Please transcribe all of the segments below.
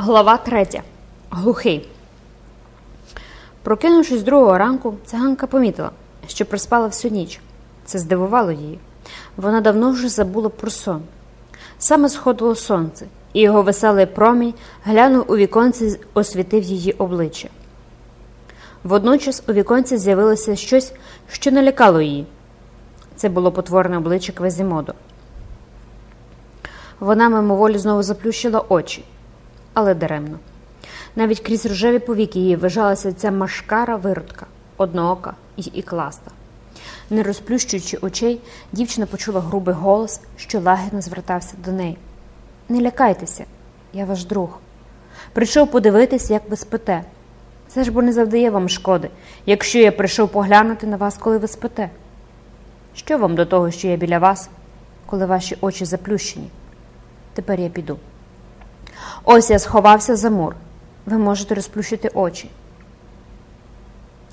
Глава третя. Глухий. Прокинувшись другого ранку, циганка помітила, що проспала всю ніч. Це здивувало її. Вона давно вже забула про сон. Саме сходило сонце, і його веселий промінь глянув у віконці, освітив її обличчя. Водночас у віконці з'явилося щось, що налякало її. Це було потворне обличчя Квазімоду. Вона мимоволі знову заплющила очі, але даремно. Навіть крізь рожеві повіки її вижалася ця машкара виродка, одноока і ікласта. Не розплющуючи очей, дівчина почула грубий голос, що лагідно звертався до неї. Не лякайтеся, я ваш друг. Прийшов подивитись, як ви спите. Це ж бо не завдає вам шкоди, якщо я прийшов поглянути на вас, коли ви спите. Що вам до того, що я біля вас, коли ваші очі заплющені? Тепер я піду. Ось я сховався за мур. Ви можете розплющити очі.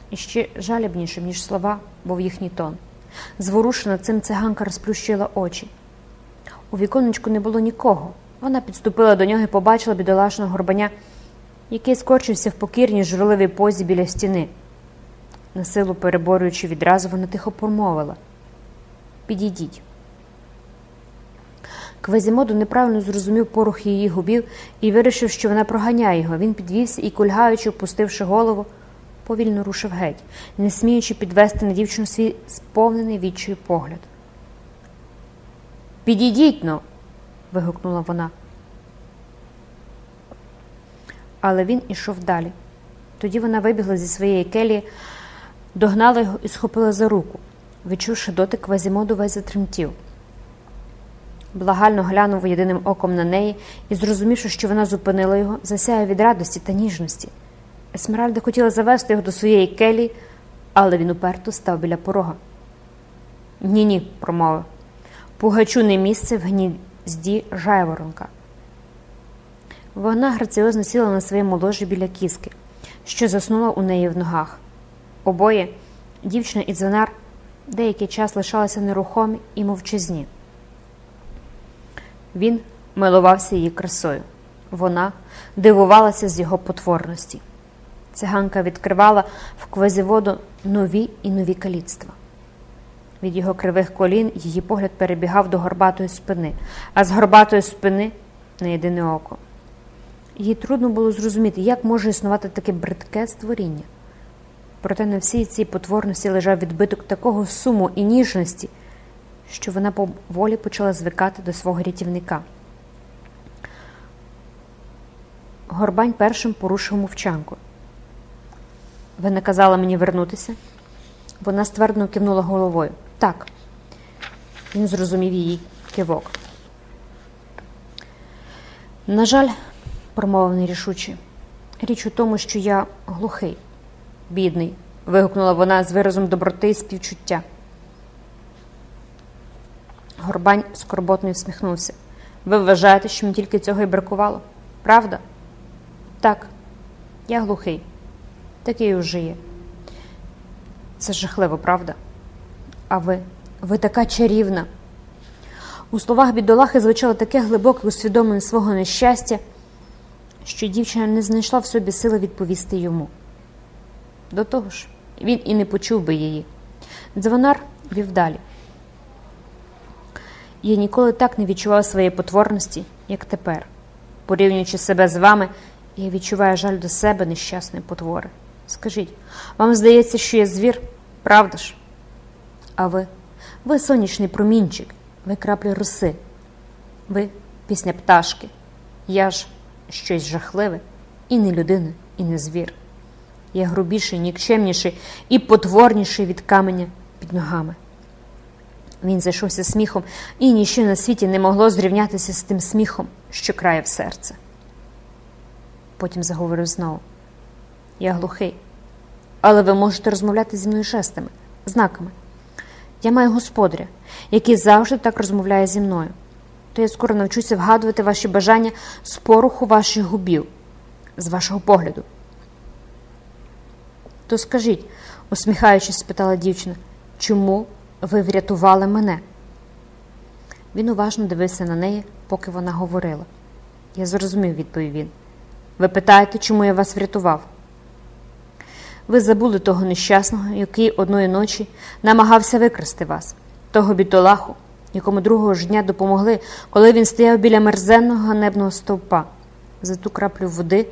І ще жалібнішим, ніж слова, був їхній тон. Зворушена цим циганка розплющила очі. У віконечку не було нікого. Вона підступила до нього і побачила бідолашного горбаня, який скорчився в покірній журливій позі біля стіни. Насилу переборюючи відразу, вона тихо промовила Підійдіть. Квазімоду неправильно зрозумів порух її губів і вирішив, що вона проганяє його. Він підвівся і, кульгаючи, опустивши голову, повільно рушив геть, не сміючи підвести на дівчину свій сповнений відчою погляд. Підійдіть но. вигукнула вона. Але він ішов далі. Тоді вона вибігла зі своєї келії, догнала його і схопила за руку. Відчувши дотик, Квазімоду весь затремтів. Благально глянув єдиним оком на неї і, зрозумівши, що вона зупинила його, засяяв від радості та ніжності. Есмеральда хотіла завести його до своєї келії, але він уперто став біля порога. Ні, ні, промовив. Пугачу не місце в гнізді жайворонка. Вона граціозно сіла на своєму ложі біля кіски, що заснула у неї в ногах. Обоє, дівчина і дзвонар, деякий час лишалися нерухомі і мовчазні. Він милувався її красою. Вона дивувалася з його потворності. Циганка відкривала в квазіводу нові і нові каліцтва. Від його кривих колін її погляд перебігав до горбатої спини, а з горбатої спини на єдине око. Їй трудно було зрозуміти, як може існувати таке бридке створіння. Проте на всій цій потворності лежав відбиток такого суму і ніжності, що вона поволі почала звикати до свого рятівника. Горбань першим порушив мовчанку. Ви наказали мені вернутися? Вона ствердно кивнула головою. Так. Він зрозумів її кивок. На жаль, промовив нерішуче, річ у тому, що я глухий, бідний, вигукнула вона з виразом доброти і співчуття. Горбань скорботно всміхнувся. Ви вважаєте, що мені тільки цього і бракувало? Правда? Так, я глухий. Такий уже є. Це жахливо, правда? А ви, ви така чарівна. У словах бідолахи звучало таке глибоке усвідомлення свого нещастя, що дівчина не знайшла в собі сили відповісти йому. До того ж, він і не почув би її. Дзвонар вів далі. Я ніколи так не відчував своєї потворності, як тепер. Порівнюючи себе з вами, я відчуваю жаль до себе нещасної потвори. Скажіть, вам здається, що я звір, правда ж? А ви? Ви сонячний промінчик, ви краплі роси, ви пісня пташки. Я ж щось жахливе, і не людина, і не звір. Я грубіший, нікчемніший і потворніший від каменя під ногами. Він зайшовся сміхом, і ніщо на світі не могло зрівнятися з тим сміхом, що крає в серце. Потім заговорив знову. Я глухий, але ви можете розмовляти зі мною жестами, знаками. Я маю господаря, який завжди так розмовляє зі мною. То я скоро навчуся вгадувати ваші бажання з поруху ваших губів, з вашого погляду. То скажіть, усміхаючись, спитала дівчина, чому ви врятували мене? Він уважно дивився на неї, поки вона говорила. Я зрозумів, відповів він. Ви питаєте, чому я вас врятував? Ви забули того нещасного, який одної ночі намагався викрасти вас, того бідолаху, якому другого ж дня допомогли, коли він стояв біля мерзенного ганебного стовпа. За ту краплю води,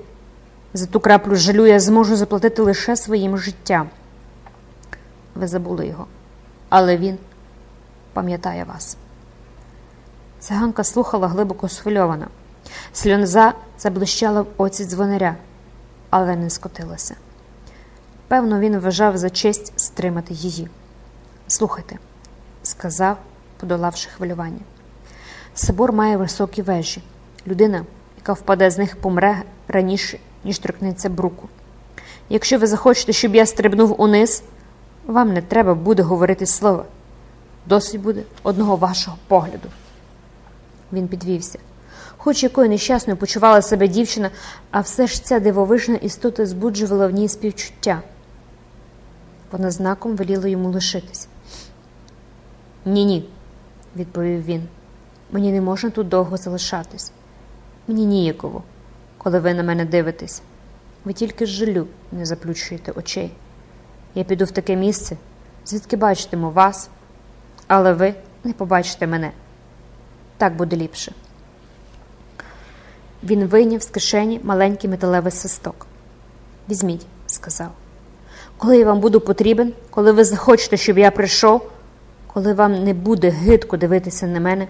за ту краплю жалю я зможу заплатити лише своїм життям. Ви забули його, але він пам'ятає вас. Циганка слухала глибоко схвильована. Сльонза заблищала в оці дзвонаря, але не скотилася. Певно, він вважав за честь стримати її. Слухайте, сказав, подолавши хвилювання. Собор має високі вежі. Людина, яка впаде з них, помре раніше, ніж торкнеться бруку. Якщо ви захочете, щоб я стрибнув униз, вам не треба буде говорити слова. Досить буде одного вашого погляду. Він підвівся. Хоч якою нещасною почувала себе дівчина, а все ж ця дивовижна істота збуджувала в ній співчуття. Вона знаком веліла йому лишитись. Ні, ні, відповів він. Мені не можна тут довго залишатись. Мені ніяково, коли ви на мене дивитесь. Ви тільки жалю не заплющуєте очей. Я піду в таке місце, звідки бачитиму вас, але ви не побачите мене. Так буде ліпше. Він вийняв з кишені маленький металевий свисток. Візьміть, сказав. Коли я вам буду потрібен, коли ви захочете, щоб я прийшов, коли вам не буде гидко дивитися на мене,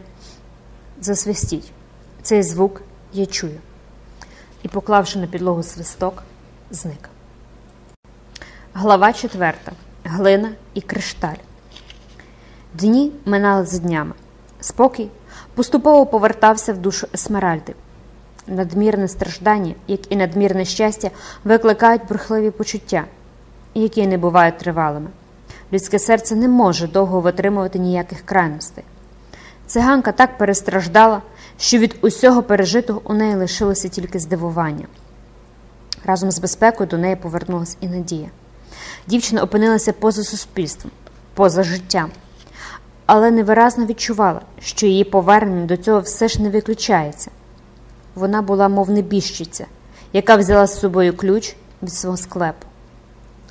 засвистіть. Цей звук я чую. І, поклавши на підлогу свисток, зник. Глава четверта. Глина і кришталь. Дні минали за днями. Спокій поступово повертався в душу Есмеральди. Надмірне страждання, як і надмірне щастя, викликають бурхливі почуття, які не бувають тривалими. Людське серце не може довго витримувати ніяких крайностей. Циганка так перестраждала, що від усього пережитого у неї лишилося тільки здивування. Разом з безпекою до неї повернулася і надія. Дівчина опинилася поза суспільством, поза життям, але невиразно відчувала, що її повернення до цього все ж не виключається. Вона була, мов небіжчиця, яка взяла з собою ключ від свого склепу.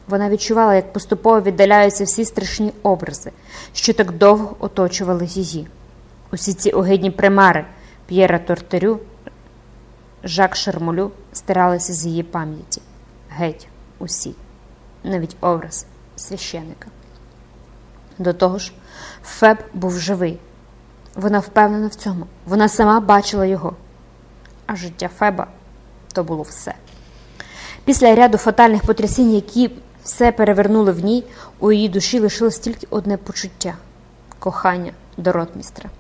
Вона відчувала, як поступово віддаляються всі страшні образи, що так довго оточували її. Усі ці огидні примари П'єра Тортерю, Жак Шармолю стиралися з її пам'яті. Геть, усі, навіть образ священика. До того ж, Феб був живий. Вона впевнена в цьому. Вона сама бачила його. А життя Феба то було все. Після ряду фатальних потрясінь, які все перевернули в ній, у її душі лишилось тільки одне почуття кохання до ротмістра.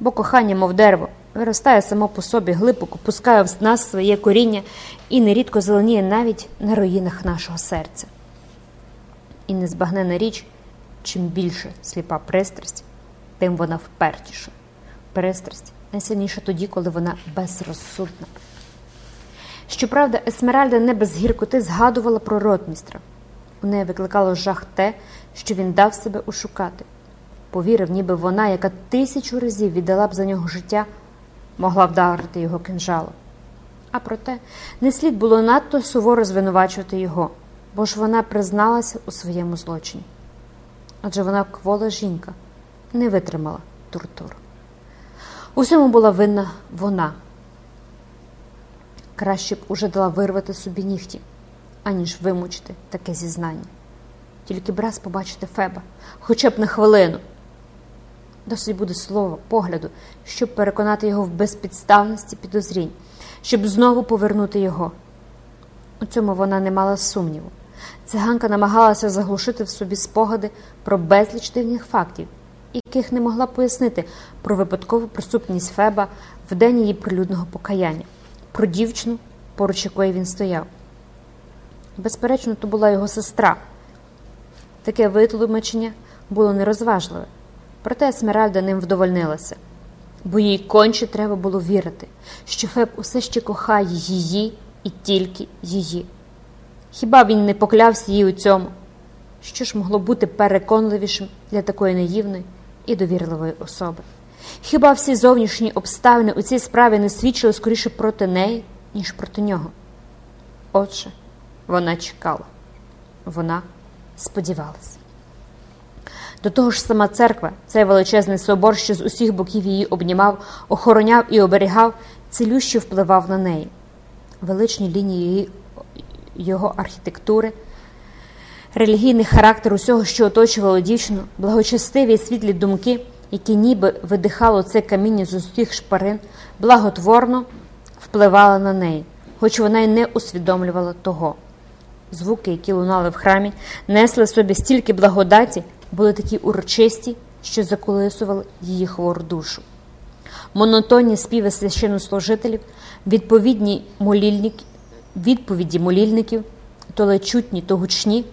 Бо кохання, мов дерево, виростає само по собі, глибоко пускає в нас своє коріння і нерідко зеленіє навіть на руїнах нашого серця. І незбагнена річ, чим більше сліпа пристрасть, тим вона впертіша. Пристрасть найсильніша тоді, коли вона безрозсудна. Щоправда, Есмеральда не без гіркоти згадувала про ротмістра. У неї викликало жах те, що він дав себе ушукати. Повірив, ніби вона, яка тисячу разів віддала б за нього життя, могла вдарити його кинжалом. А проте не слід було надто суворо звинувачувати його, бо ж вона призналася у своєму злочині. Адже вона квола жінка не витримала тортур. Усьому була винна вона. Краще б уже дала вирвати собі нігті, аніж вимучити таке зізнання. Тільки б раз побачити Феба, хоча б на хвилину. Досить буде слова, погляду, щоб переконати його в безпідставності підозрінь, щоб знову повернути його. У цьому вона не мала сумніву. Циганка намагалася заглушити в собі спогади про безліч дивних фактів, яких не могла пояснити про випадкову присутність Феба в день її прилюдного покаяння, про дівчину, поруч якої він стояв. Безперечно, то була його сестра. Таке витлумачення було нерозважливе, проте Есмеральда ним вдовольнилася, бо їй конче треба було вірити, що Феб усе ще кохає її і тільки її. Хіба він не поклявся їй у цьому? Що ж могло бути переконливішим для такої наївної і довірливої особи? Хіба всі зовнішні обставини у цій справі не свідчили скоріше проти неї, ніж проти нього. Отже, вона чекала, вона сподівалася. До того ж, сама церква, цей величезний собор, що з усіх боків її обнімав, охороняв і оберігав, цілюще впливав на неї. Величні лінії його архітектури, релігійний характер усього, що оточувало дівчину, благочестиві і світлі думки, які ніби видихало це каміння з усіх шпарин, благотворно впливали на неї, хоч вона й не усвідомлювала того. Звуки, які лунали в храмі, несли собі стільки благодаті, були такі урочисті, що заколисували її хвору душу. Монотонні співи священнослужителів, відповідні молільники, відповіді молільників, то лечутні, то гучні,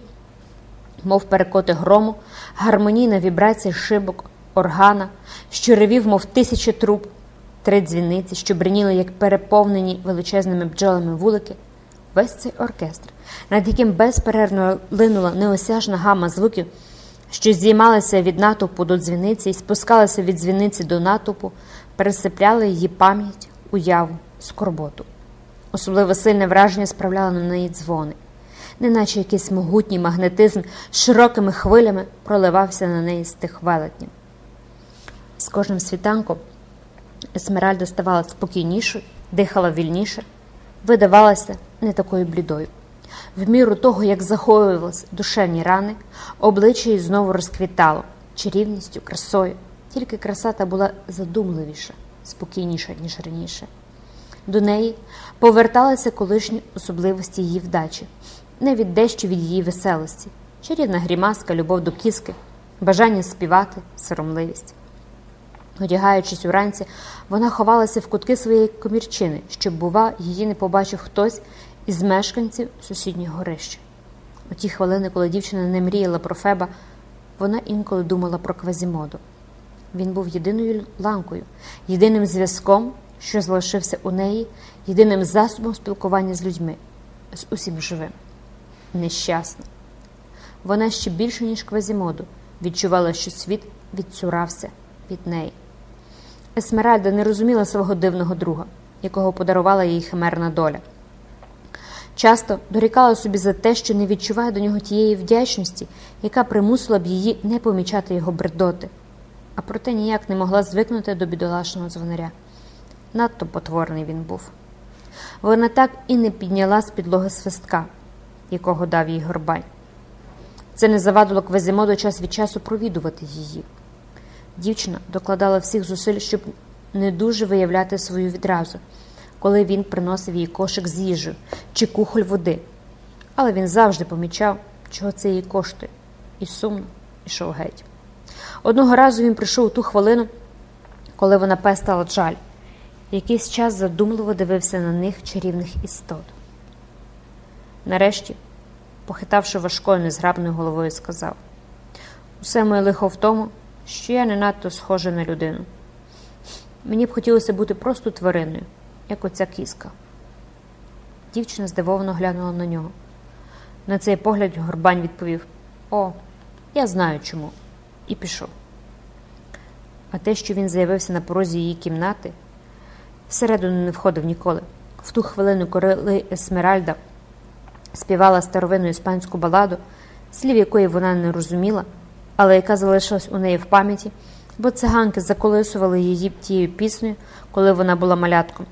мов перекоти грому, гармонійна вібрація шибок, органа, що ревів, мов тисячі труб, три дзвіниці, що бриніли, як переповнені величезними бджолами вулики, весь цей оркестр, над яким безперервно линула неосяжна гама звуків, що здіймалися від натовпу до дзвіниці і спускалися від дзвіниці до натовпу, пересипляли її пам'ять, уяву, скорботу. Особливо сильне враження справляли на неї дзвони, неначе якийсь могутній магнетизм широкими хвилями проливався на неї з тих велетнів. З кожним світанком Есмеральда ставала спокійнішою, дихала вільніше, видавалася не такою блідою. В міру того, як захоювалися душевні рани, обличчя її знову розквітало чарівністю, красою. Тільки краса та була задумливіша, спокійніша, ніж раніше. До неї поверталися колишні особливості її вдачі, не від дещо від її веселості, чарівна грімаска, любов до кіски, бажання співати, соромливість. Одягаючись уранці, вона ховалася в кутки своєї комірчини, щоб, бува, її не побачив хтось із мешканців сусіднього горища. У ті хвилини, коли дівчина не мріяла про Феба, вона інколи думала про Квазімоду. Він був єдиною ланкою, єдиним зв'язком, що залишився у неї, єдиним засобом спілкування з людьми, з усім живим. Нещасна. Вона ще більше, ніж Квазімоду, відчувала, що світ відцурався від неї. Есмеральда не розуміла свого дивного друга, якого подарувала їй химерна доля. Часто дорікала собі за те, що не відчуває до нього тієї вдячності, яка примусила б її не помічати його бредоти, а проте ніяк не могла звикнути до бідолашного дзвонаря. Надто потворний він був. Вона так і не підняла з підлоги свистка, якого дав їй горбань. Це не завадило Квазімоду час від часу провідувати її. Дівчина докладала всіх зусиль, щоб не дуже виявляти свою відразу, коли він приносив їй кошик з їжею чи кухоль води. Але він завжди помічав, чого це їй коштує, і сумно йшов геть. Одного разу він прийшов у ту хвилину, коли вона пестала жаль. Якийсь час задумливо дивився на них чарівних істот. Нарешті, похитавши важкою незграбною головою, сказав: Усе моє лихо в тому, що я не надто схожа на людину. Мені б хотілося бути просто твариною, як оця кіска. Дівчина здивовано глянула на нього. На цей погляд Горбань відповів: О, я знаю чому, і пішов. А те, що він з'явився на порозі її кімнати, всередину не входив ніколи. В ту хвилину, коли Есмеральда співала старовинну іспанську баладу, слів якої вона не розуміла, але яка залишилась у неї в пам'яті, бо циганки заколисували її тією піснею, коли вона була малятком.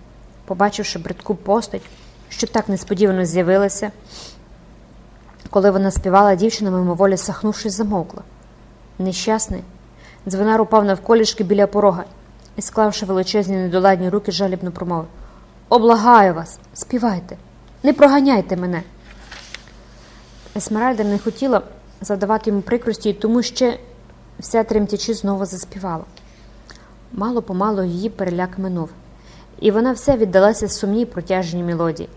Побачивши бридку постать, що так несподівано з'явилася, коли вона співала, дівчина мимоволі сахнувшись, замовкла. Нещасний, дзвонар упав навколішки біля порога і, склавши величезні недоладні руки, жалібно промовив Облагаю вас, співайте, не проганяйте мене. Есмеральда не хотіла задавати йому прикрості, тому ще вся тремтячи знову заспівала. Мало помалу її переляк минув, і вона все віддалася сумній протяжній мелодії,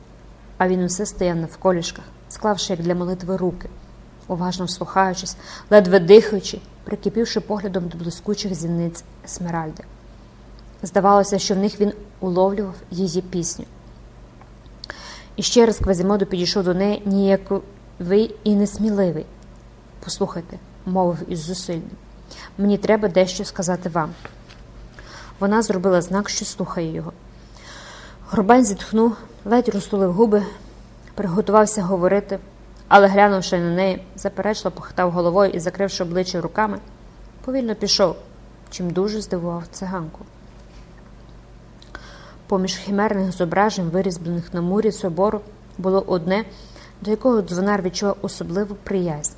а він усе стояв навколішках, склавши як для молитви руки, уважно слухаючись, ледве дихаючи, прикипівши поглядом до блискучих зіниць Есмеральди. Здавалося, що в них він уловлював її пісню. І ще раз Квазімоду підійшов до неї ніяковий і несміливий. Послухайте, мовив із зусиллям, мені треба дещо сказати вам. Вона зробила знак, що слухає його. Горбань зітхнув, ледь розтулив губи, приготувався говорити, але, глянувши на неї, заперечно похитав головою і, закривши обличчя руками, повільно пішов, чим дуже здивував циганку. Поміж химерних зображень, вирізблених на мурі собору, було одне, до якого дзвонар відчував особливу приязнь,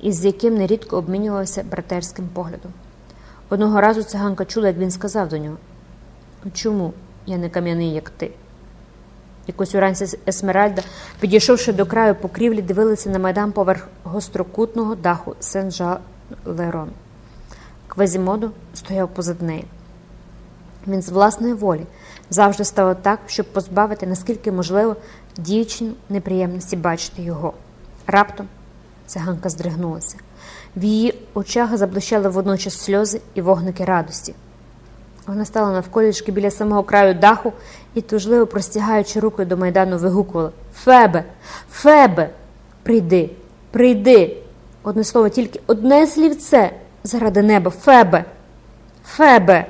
із яким нерідко обмінювався братерським поглядом. Одного разу циганка чула, як він сказав до нього: Чому я не кам'яний, як ти? Якось уранці Есмеральда, підійшовши до краю покрівлі, дивилася на майдан поверх гострокутного даху Сен-Жа-Лерон. Квазімоду стояв позад неї. Він з власної волі завжди ставив так, щоб позбавити, наскільки можливо, дівчину неприємності бачити його. Раптом циганка здригнулася. В її очах заблищали водночас сльози і вогники радості. Вона стала навколішки біля самого краю даху і, тужливо простягаючи руки до майдану, вигукувала Фебе, Фебе, прийди, прийди. Одне слово, тільки одне слівце заради неба, Фебе, Фебе.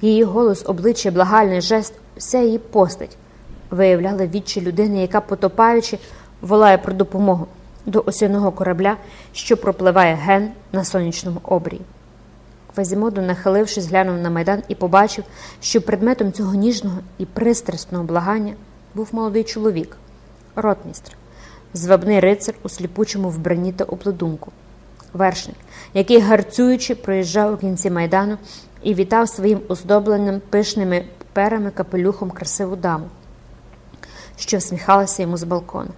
Її голос, обличчя, благальний жест, вся її постать виявляли відчі людини, яка, потопаючи, волає про допомогу до осяного корабля, що пропливає ген на сонячному обрії. Квазімоду, нахилившись, глянув на майдан і побачив, що предметом цього ніжного і пристрасного благання був молодий чоловік, ротмістр, звабний рицар у сліпучому вбранні та оплодунку, вершник, який, гарцюючи, проїжджав у кінці майдану і вітав своїм оздобленим пишними перами капелюхом красиву даму, що всміхалася йому з балкона.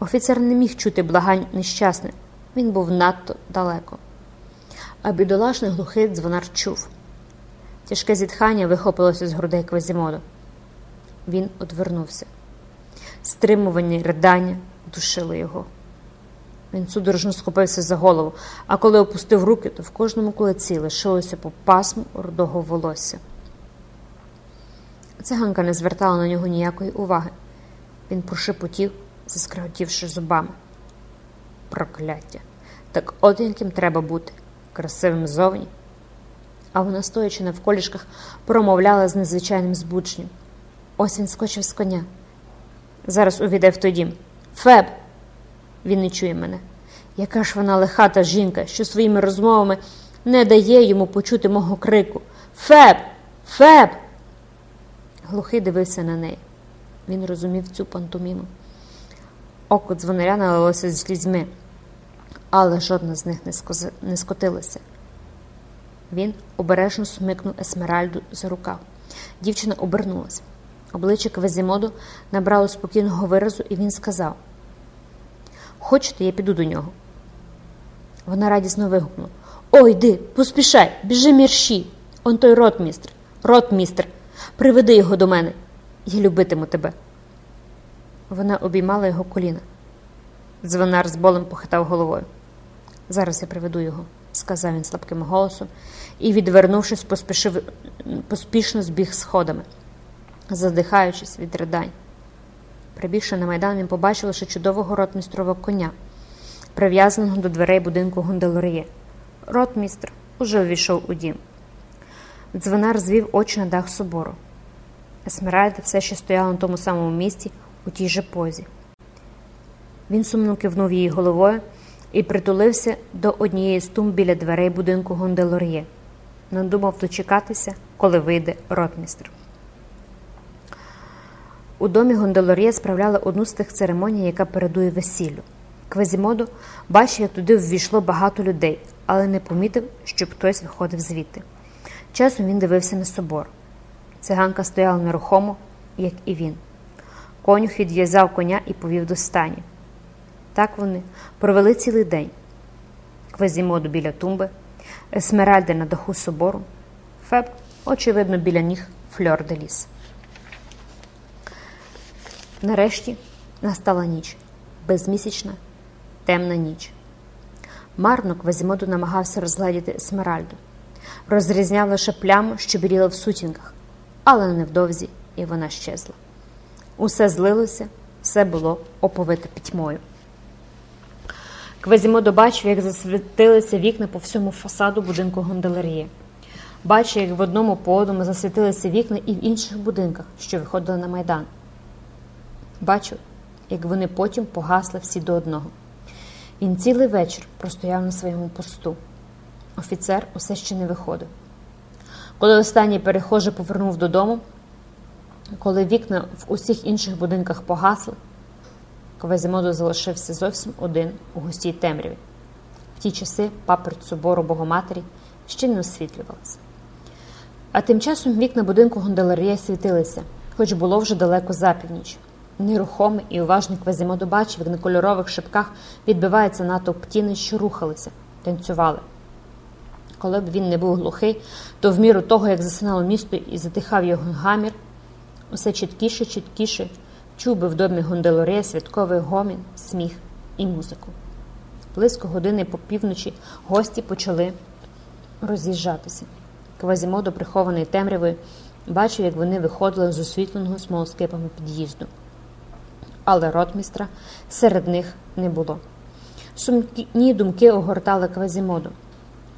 Офіцер не міг чути благань нещасних, він був надто далеко. А бідолашний глухий дзвонар чув. Тяжке зітхання вихопилося з грудей Квазімоду. Він одвернувся. Стримувані ридання душили його. Він судорожно схопився за голову, а коли опустив руки, то в кожному кулаці лишилося по пасму рудого волосся. Циганка не звертала на нього ніякої уваги. Він прошепотів, заскриготівши зубами. Прокляття! Так от яким треба бути красивим зовні. А вона, стоячи навколішках, промовляла з незвичайним збудженням. Ось він скочив з коня. Зараз увійде в той дім. Феб! Він не чує мене. Яка ж вона лихата жінка, що своїми розмовами не дає йому почути мого крику. Феб! Феб! Глухий дивився на неї. Він розумів цю пантоміму. Око дзвонаря налилося з слізьми, але жодна з них не, скотилася. Він обережно смикнув Есмеральду за рукав. Дівчина обернулася. Обличчя Квазімоду набрало спокійного виразу, і він сказав: Хочете, я піду до нього? Вона радісно вигукнула: О, йди, поспішай, біжи мірші. Он той ротмістр, ротмістр, приведи його до мене. Я любитиму тебе. Вона обіймала його коліна. Дзвонар з болем похитав головою. Зараз я приведу його, сказав він слабким голосом і, відвернувшись, поспішив, поспішно збіг сходами, задихаючись від ридань. Прибігши на майдан, він побачив лише чудового ротмістрового коня, прив'язаного до дверей будинку Гунделоріє. Ротмістр уже увійшов у дім. Дзвонар звів очі на дах собору. Есмеральда все ще стояла на тому самому місці у тій же позі. Він сумно кивнув її головою притулився до однієї з тумб біля дверей будинку Гонделор'є. Надумав дочекатися, коли вийде ротмістр. У домі Гонделор'є справляли одну з тих церемоній, яка передує весіллю. Квазімодо бачив, як туди ввійшло багато людей, але не помітив, щоб хтось виходив звідти. Часом він дивився на собор. Циганка стояла нерухомо, як і він. Конюх відв'язав коня і повів до стані. Так вони провели цілий день. Квазімоду біля тумби, Есмеральда на даху собору, Феб, очевидно, біля ніг фльор де ліс. Нарешті настала ніч, безмісячна, темна ніч. Марно Квазімоду намагався розгледіти Есмеральду. Розрізняв лише пляму, що біліла в сутінках, але невдовзі і вона щезла. Усе злилося, все було оповите пітьмою. Квазімодо бачив, як засвітилися вікна по всьому фасаду будинку Гонделерії. Бачив, як в одному по одному засвітилися вікна і в інших будинках, що виходили на майдан. Бачив, як вони потім погасли всі до одного. Він цілий вечір простояв на своєму посту. Офіцер усе ще не виходив. Коли останній перехожий повернув додому, коли вікна в усіх інших будинках погасли, Квазімодо залишився зовсім один у густій темряві. В ті часи паперть собору Богоматері ще не освітлювалася. А тим часом вікна будинку Гонделарія світилися, хоч було вже далеко за північ. Нерухомий і уважний Квазімодо бачив, як на кольорових шипках відбивається натовп птіни, що рухалися, танцювали. Коли б він не був глухий, то в міру того, як засинало місто і затихав його гамір, усе чіткіше, чіткіше чув би в домі Гонделорея святковий гомін, сміх і музику. Близько години по півночі гості почали роз'їжджатися. Квазімодо, прихований темрявою, бачив, як вони виходили з освітленого смолоскипами під'їзду. Але ротмістра серед них не було. Сумні думки огортали Квазімоду.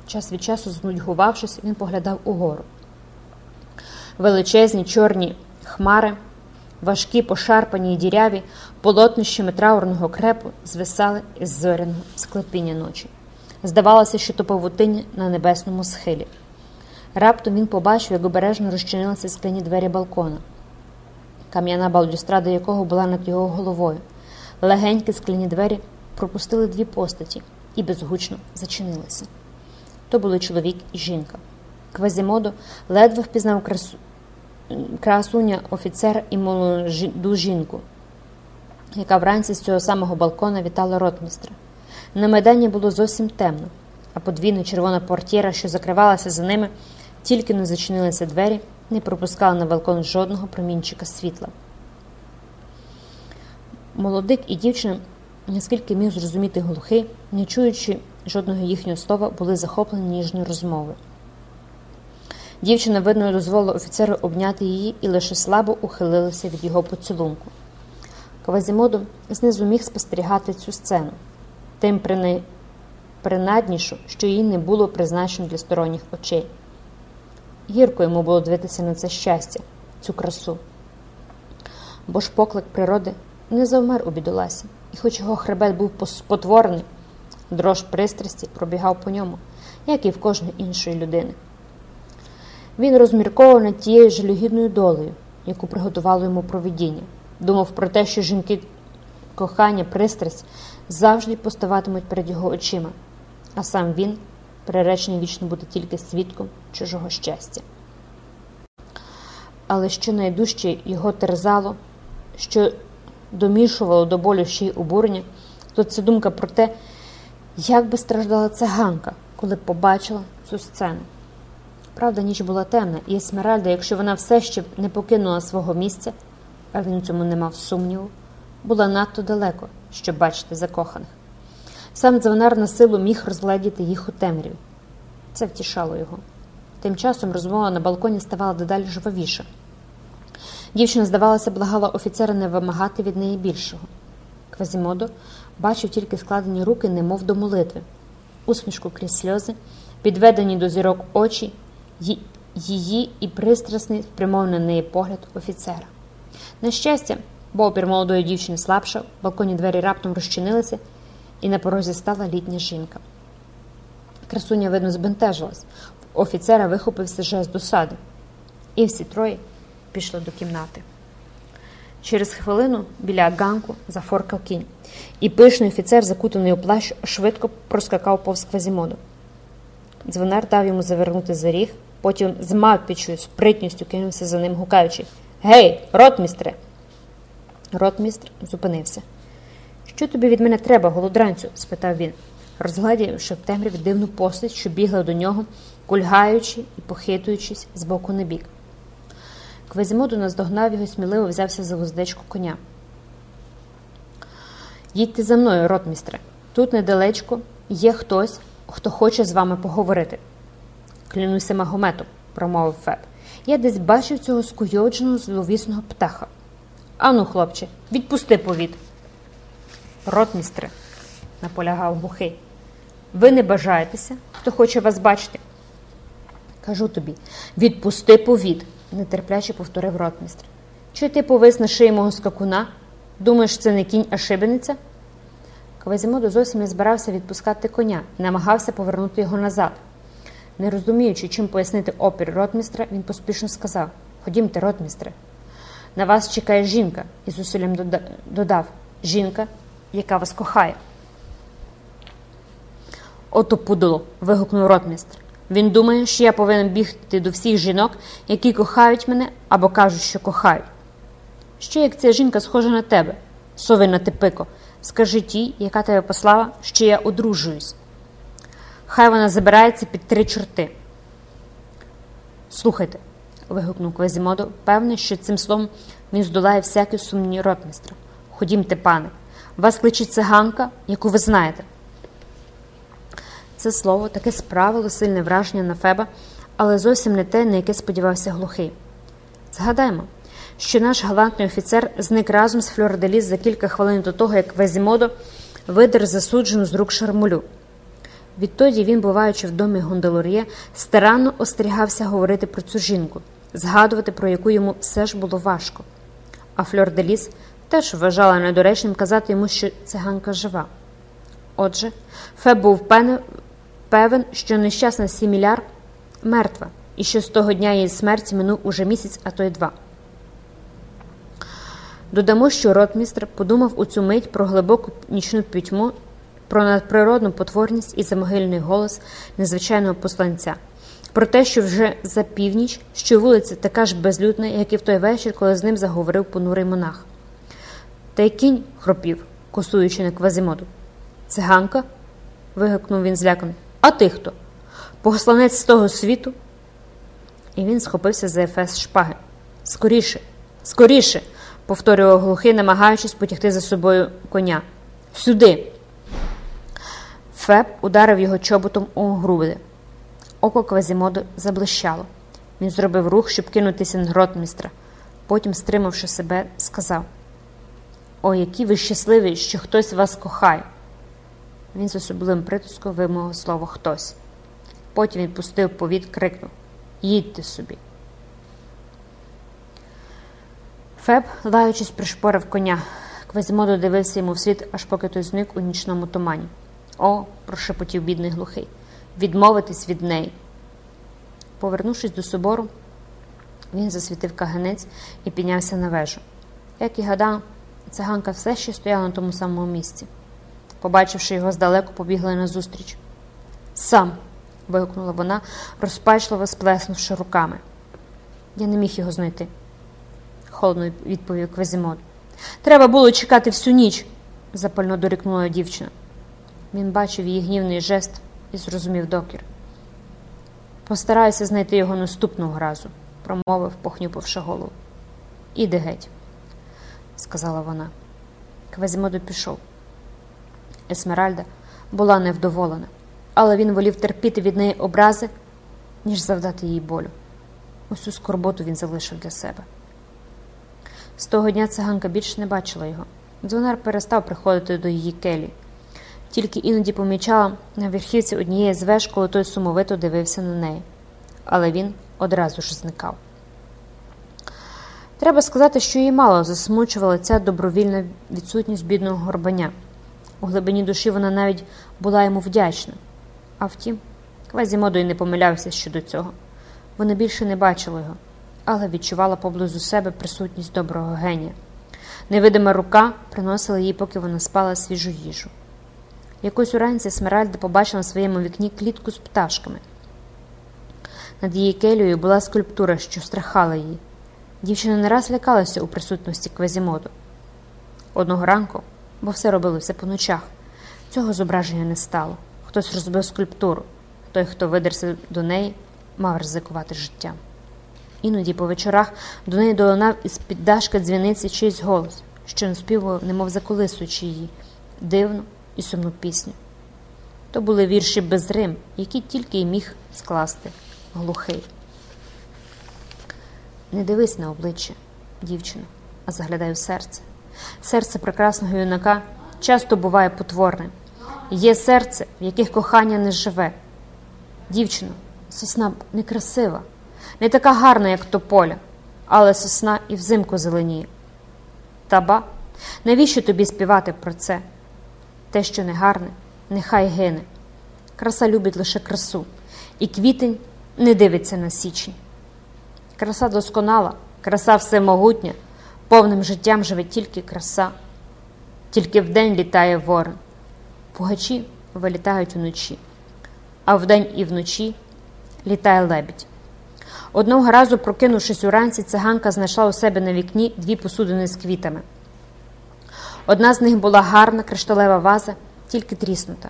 Час від часу, знудьгувавшись, він поглядав угору. Величезні чорні хмари, важкі, пошарпані й діряві, полотнищами траурного крепу звисали із зоряного склепіння ночі. Здавалося, що то павутиння на небесному схилі. Раптом він побачив, як обережно розчинилися скляні двері балкона, кам'яна балюстрада якого була над його головою. Легенькі скляні двері пропустили дві постаті і безгучно зачинилися. То були чоловік і жінка. Квазімодо ледве впізнав красу... красуня офіцера і молоду жінку, яка вранці з цього самого балкона вітала ротмістра. На майдані було зовсім темно, а подвійна червона портєра, що закривалася за ними, тільки не зачинилися двері, не пропускала на балкон жодного промінчика світла. Молодик і дівчина, наскільки міг зрозуміти глухий, не чуючи жодного їхнього слова, були захоплені ніжною розмовою. Дівчина, видно, дозволила офіцеру обняти її і лише слабо ухилилася від його поцілунку. Квазімодо знизу міг спостерігати цю сцену, тим принай... принаднішу, що їй не було призначено для сторонніх очей. Гірко йому було дивитися на це щастя, цю красу. Бо ж поклик природи не завмер у бідоласі, і хоч його хребет був спотворений, дрож пристрасті пробігав по ньому, як і в кожної іншої людини. Він розмірковував над тією жалюгідною долею, яку приготувало йому провидіння, думав про те, що жінки кохання, пристрасть завжди поставатимуть перед його очима, а сам він приречений вічно бути тільки свідком чужого щастя. Але що найдужче його терзало, що домішувало до болю ще й обурення, то це думка про те, як би страждала циганка, коли побачила цю сцену. Правда, ніч була темна, і Есмеральда, якщо вона все ще не покинула свого місця, а він цьому не мав сумніву, була надто далеко, щоб бачити закоханих. Сам дзвонар на силу міг розгледіти їх у темряві. Це втішало його. Тим часом розмова на балконі ставала дедалі жвавіша. Дівчина, здавалося, благала офіцера не вимагати від неї більшого. Квазімодо бачив тільки складені руки, немов до молитви, усмішку крізь сльози, підведені до зірок очі, її і пристрасний спрямований на неї погляд офіцера. На щастя, бо молодої дівчини слабшав, балконі двері раптом розчинилися, і на порозі стала літня жінка. Красуня, видно, збентежилась. В офіцера вихопився жест досади, і всі троє пішли до кімнати. Через хвилину біля ганку зафоркав кінь, і пишний офіцер, закутаний у плащ, швидко проскакав повз квазімоду. Дзвонар дав йому завернути за ріг, потім з мавпічою спритністю кинувся за ним, гукаючи Гей, ротмістре! Ротмістр зупинився. Що тобі від мене треба, голодранцю? спитав він, розгладівши в темряві дивну постать, що бігла до нього, кульгаючи і похитуючись з боку на бік. Квазімоду наздогнав його сміливо взявся за вуздечку коня. Їдьте за мною, ротмістре. Тут недалечко є хтось, хто хоче з вами поговорити. Клянуся Магометом, промовив Феб. Я десь бачив цього скуйодженого зловісного птаха. Ану, хлопче, відпусти повід. Ротмістре, наполягав глухий. Ви не бажаєтеся, хто хоче вас бачити. Кажу тобі, відпусти повід, нетерпляче повторив ротмістр. Чи ти повис на шиї мого скакуна? Думаєш, це не кінь, а шибениця? Квазімодо зовсім не збирався відпускати коня намагався повернути його назад. Не розуміючи, чим пояснити опір ротмістра, він поспішно сказав Ходімте, ротмістре. На вас чекає жінка, і зусиллям додав жінка, яка вас кохає. Ото пудоло. вигукнув ротмістр. Він думає, що я повинен бігти до всіх жінок, які кохають мене або кажуть, що кохають. Що як ця жінка схожа на тебе, совина типико, скажи тій, яка тебе послала, що я одружуюсь. Хай вона забирається під три чорти. Слухайте, вигукнув Квазімодо, певний, що цим словом він здолає всякі сумні ротмістра. Ходімте, пане, вас кличить циганка, яку ви знаєте. Це слово таке справило сильне враження на Феба, але зовсім не те, на яке сподівався глухий. Згадаймо, що наш галантний офіцер зник разом з Флорделіс за кілька хвилин до того, як Везімодо видер засуджену з рук шармулю. Відтоді він, буваючи в домі Гонделор'є, старанно остерігався говорити про цю жінку, згадувати, про яку йому все ж було важко. А Флорделіс теж вважала недоречним казати йому, що циганка жива. Отже, Феб був певен, що нещасна Сіміляр мертва, і що з того дня її смерті минув уже місяць, а то й два. Додамо, що ротмістр подумав у цю мить про глибоку нічну пітьму, про надприродну потворність і замогильний голос незвичайного посланця, про те, що вже за північ, що вулиця така ж безлюдна, як і в той вечір, коли з ним заговорив понурий монах. Та й кінь хропів, косуючи на квазімоду. Циганка? вигукнув він злякано. А ти хто? Посланець з того світу? І він схопився за ефес шпаги. Скоріше, скоріше, повторював глухий, намагаючись потягти за собою коня. Сюди. Феб ударив його чоботом у груди. Око Квазімоду заблищало. Він зробив рух, щоб кинутися на гротмістра. Потім, стримавши себе, сказав: О, які ви щасливі, що хтось вас кохає. Він з особливим притиском вимовив слово хтось. Потім він пустив повід, крикнув Їдьте собі. Феб, лаючись, пришпорив коня. Квазімодо дивився йому вслід, аж поки той зник у нічному тумані. О, прошепотів бідний глухий, відмовитись від неї. Повернувшись до собору, він засвітив каганець і піднявся на вежу. Як і гадав, циганка все ще стояла на тому самому місці. Побачивши його здалеку, побігла назустріч. Сам. вигукнула вона, розпачливо сплеснувши руками. Я не міг його знайти, холодно відповів Квазімод. Треба було чекати всю ніч, запально дорікнула дівчина. Він бачив її гнівний жест і зрозумів докір. Постараюся знайти його наступного разу, промовив, похнюпивши голову. Іди геть, сказала вона. Квазімоду пішов. Есмеральда була невдоволена, але він волів терпіти від неї образи, ніж завдати їй болю. Усю скорботу він залишив для себе. З того дня циганка більше не бачила його. Дзвонар перестав приходити до її келі, тільки іноді помічала на верхівці однієї з веж, коли той сумовито дивився на неї, але він одразу ж зникав. Треба сказати, що її мало засмучувала ця добровільна відсутність бідного горбаня. У глибині душі вона навіть була йому вдячна. А втім, Квазімодо й не помилявся щодо цього. Вона більше не бачила його, але відчувала поблизу себе присутність доброго генія. Невидима рука приносила їй, поки вона спала свіжу їжу. Якось уранці Смеральда побачила на своєму вікні клітку з пташками. Над її келею була скульптура, що страхала її. Дівчина не раз лякалася у присутності Квазімоду. Одного ранку бо все робилося по ночах. Цього зображення не стало. Хтось розбив скульптуру, той, хто видерся до неї, мав ризикувати життям. Іноді по вечорах до неї долунав із під дашки дзвіниці чийсь голос, що наспівував, немов заколисуючи її, дивну і сумну пісню. То були вірші без рим, які тільки й міг скласти глухий. Не дивись на обличчя, дівчина, а заглядай у серце. Серце прекрасного юнака часто буває потворне. Є серце, в яких кохання не живе. Дівчино, сосна некрасива, не така гарна, як тополя, але сосна і взимку зеленіє. Та ба, навіщо тобі співати про це? Те, що не гарне, нехай гине. Краса любить лише красу, і квітень не дивиться на січень. Краса досконала, краса всемогутня, повним життям живе тільки краса. Тільки вдень літає ворон. Пугачі вилітають уночі, а вдень і вночі літає лебідь. Одного разу, прокинувшись уранці, циганка знайшла у себе на вікні дві посудини з квітами. Одна з них була гарна кришталева ваза, тільки тріснута.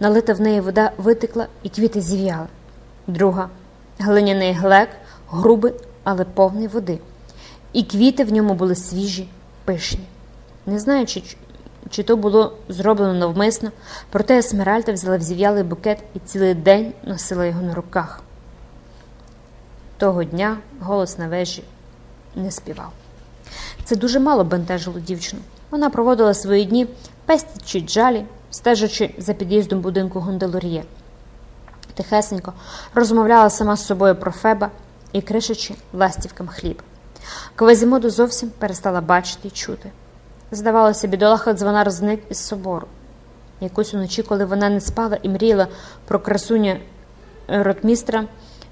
Налита в неї вода витекла і квіти зів'яли. Друга глиняний глек, грубий, але повний води. І квіти в ньому були свіжі, пишні. Не знаючи, чи то було зроблено навмисно, проте Есмеральда взяла взів'ялий букет і цілий день носила його на руках. Того дня голос на вежі не співав. Це дуже мало бентежило дівчину. Вона проводила свої дні, пестячи джалі, стежачи за під'їздом будинку Гонделор'є. Тихесенько розмовляла сама з собою про Феба і кришачи ластівкам хліб. Квазімоду зовсім перестала бачити й чути. Здавалося, бідолаха дзвонар зник із собору. Якось уночі, коли вона не спала і мріяла про красуня ротмістра,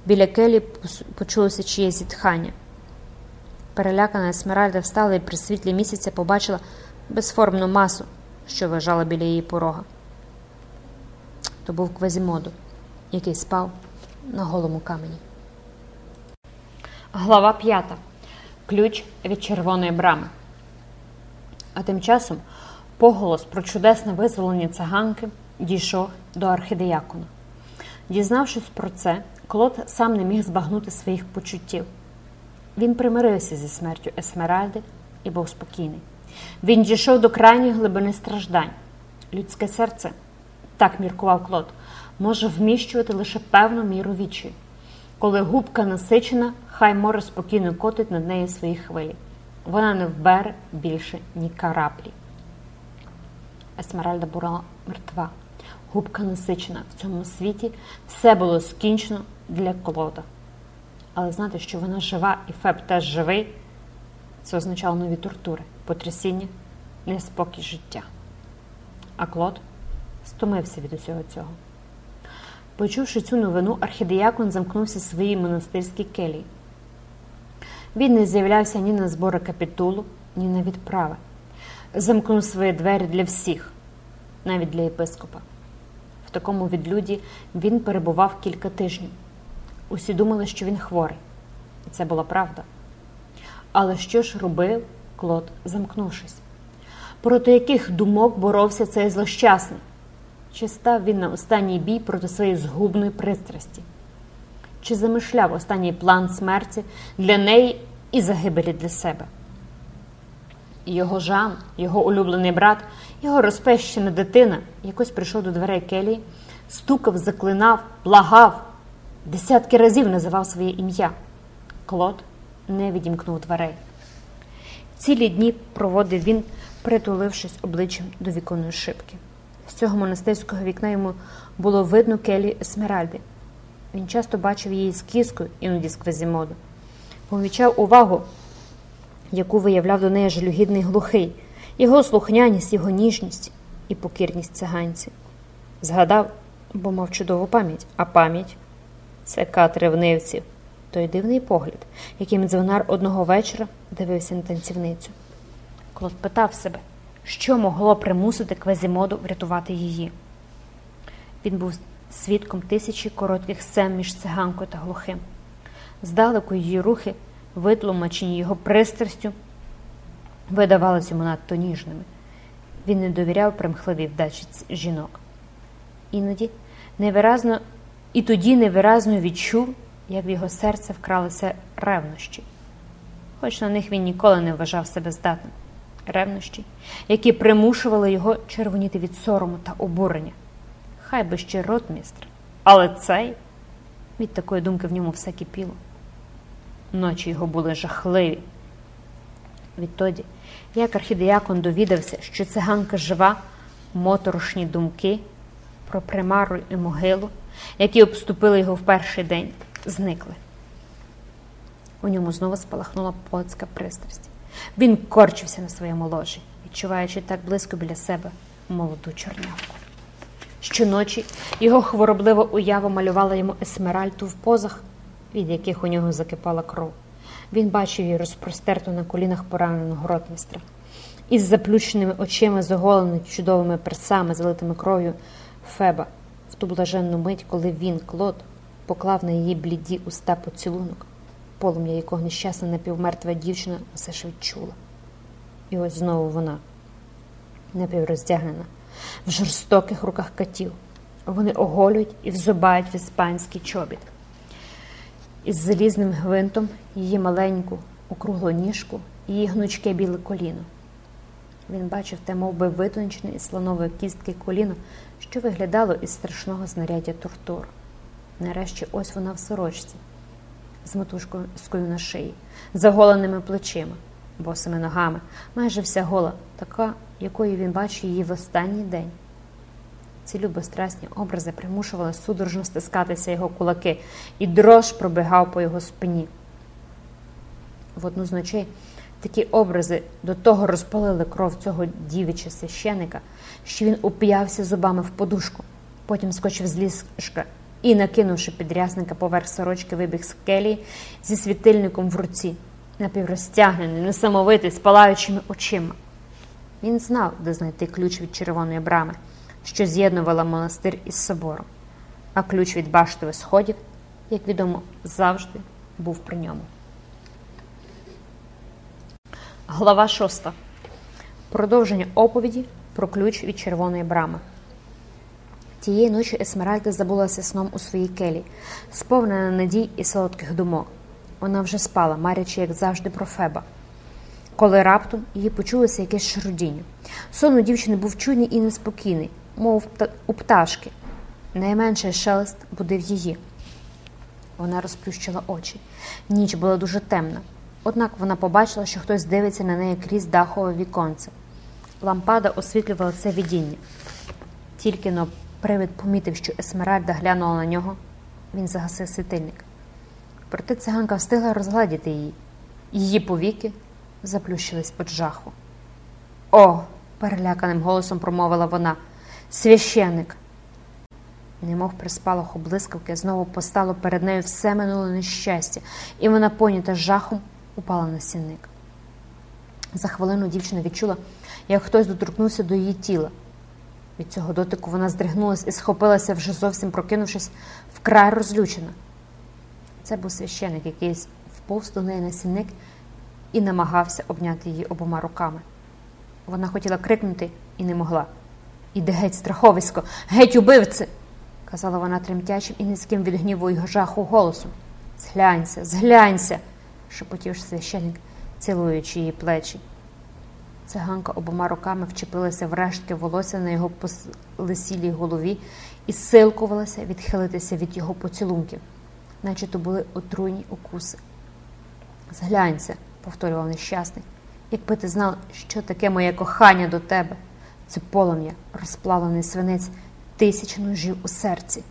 біля келі почулося чиєсь зітхання. Перелякана Есмеральда встала і при світлі місяця побачила безформну масу, що лежала біля її порога. То був Квазімоду, який спав на голому камені. Глава п'ята. Ключ від червоної брами. А тим часом поголос про чудесне визволення циганки дійшов до архідеякона. Дізнавшись про це, Клод сам не міг збагнути своїх почуттів. Він примирився зі смертю Есмеральди і був спокійний. Він дійшов до крайньої глибини страждань. Людське серце, так міркував Клод, може вміщувати лише певну міру вічі. Коли губка насичена, хай море спокійно котить над нею свої хвилі. Вона не вбере більше ні караплі. Есмеральда була мертва, губка насичена. В цьому світі все було скінчено для Клода. Але знати, що вона жива і Феб теж живий, це означало нові тортури, потрясіння, неспокій життя. А Клод стомився від усього цього. Почувши цю новину, архідеякон замкнувся в своїй монастирській келії. Він не з'являвся ні на збори капітулу, ні на відправи. Замкнув свої двері для всіх, навіть для єпископа. В такому відлюді він перебував кілька тижнів. Усі думали, що він хворий, і це була правда. Але що ж робив Клод, замкнувшись? Проти яких думок боровся цей злощасний? Чи став він на останній бій проти своєї згубної пристрасті? Чи замишляв останній план смерті для неї і загибелі для себе? Його Жан, його улюблений брат, його розпещена дитина якось прийшов до дверей келії, стукав, заклинав, благав, десятки разів називав своє ім'я. Клод не відімкнув дверей. Цілі дні проводив він, притулившись обличчям до віконної шибки. З цього монастирського вікна йому було видно келі Есмеральди. Він часто бачив її з кіскою, іноді з квазімоду. Помічав увагу, яку виявляв до неї жалюгідний глухий, його слухняність, його ніжність і покірність циганці. Згадав, бо мав чудову пам'ять, а пам'ять це кат ревнивців, той дивний погляд, яким дзвонар одного вечора дивився на танцівницю. Клод питав себе що могло примусити Квазімоду врятувати її. Він був свідком тисячі коротких сцен між циганкою та глухим. Здалеку її рухи, витлумачені його пристрастю, видавалися йому надто ніжними. Він не довіряв примхливій вдачі жінок. Іноді невиразно, і тоді невиразно відчув, як в його серце вкралися ревнощі, хоч на них він ніколи не вважав себе здатним ревнощі, які примушували його червоніти від сорому та обурення. Хай би ще ротмістр, але цей від такої думки в ньому все кипіло. Ночі його були жахливі. Відтоді, як архідеякон довідався, що циганка жива, моторошні думки про примару і могилу які обступили його в перший день, зникли. У ньому знову спалахнула плотська пристрасть. Він корчився на своєму ложі, відчуваючи так близько біля себе молоду чорнявку. Щоночі його хвороблива уява малювала йому есмеральту в позах, від яких у нього закипала кров. Він бачив її розпростерту на колінах пораненого ротмістра. Із заплющеними очима, заголеними чудовими персами, залитими кров'ю Феба, в ту блаженну мить, коли він, Клод, поклав на її бліді уста поцілунок, полум'я якого нещасна напівмертва дівчина усе ж відчула. І ось знову вона, напівроздягнена, в жорстоких руках катів. Вони оголюють і взубають в іспанський чобіт. Із залізним гвинтом її маленьку, округлу ніжку, її гнучке біле коліно. Він бачив те мов би, витончене із слонової кістки коліно, що виглядало із страшного знаряддя тортур. Нарешті ось вона в сорочці, з мотушкою на шиї, заголеними плечима, босими ногами, майже вся гола, така, якою він бачив її в останній день. Ці любострасні образи примушували судорожно стискатися його кулаки, і дрож пробігав по його спині. В одну з ночей такі образи до того розпалили кров цього дівича священика, що він уп'явся зубами в подушку, потім скочив з ліжка і, накинувши підрясника поверх сорочки, вибіг з келії зі світильником в руці, напіврозтягнений, несамовитий, з палаючими очима. Він знав, де знайти ключ від червоної брами що з'єднувала монастир із собором, а ключ від баштових сходів, як відомо, завжди був при ньому. Глава 6. Продовження оповіді про ключ від червоної брами. Тієї ночі Есмеральда забулася сном у своїй келі, сповнена надій і солодких думок. Вона вже спала, марячи, як завжди, про Феба. Коли раптом їй почулося якесь шарудіння. Сон у дівчини був чудний і неспокійний мов у пташки. Найменший шелест будив її. Вона розплющила очі. Ніч була дуже темна, однак вона побачила, що хтось дивиться на неї крізь дахове віконце. Лампада освітлювала це видіння. Тільки но привид помітив, що Есмеральда глянула на нього, він загасив світильник. Проте циганка встигла розгладіти її. Її повіки заплющились від жаху. О! переляканим голосом промовила вона. Священик. Немов при спалаху блискавки, знову постало перед нею все минуле нещастя, і вона, понята жахом, упала на сінник. За хвилину дівчина відчула, як хтось доторкнувся до її тіла. Від цього дотику вона здригнулась і схопилася, вже зовсім прокинувшись, вкрай розлючена. Це був священик, який вповз до неї на сінник і намагався обняти її обома руками. Вона хотіла крикнути і не могла. Іди геть, страховисько, геть убивце, казала вона тремтячим і низьким від гніву і жаху голосом. Зглянься, зглянься, шепотів священик, цілуючи її плечі. Циганка обома руками вчепилася в рештки волосся на його лисілій голові і силкувалася відхилитися від його поцілунків, наче то були отруйні укуси. Зглянься, повторював нещасний, якби ти знав, що таке моє кохання до тебе. Це полум'я, розплавлений свинець тисяч ножів у серці.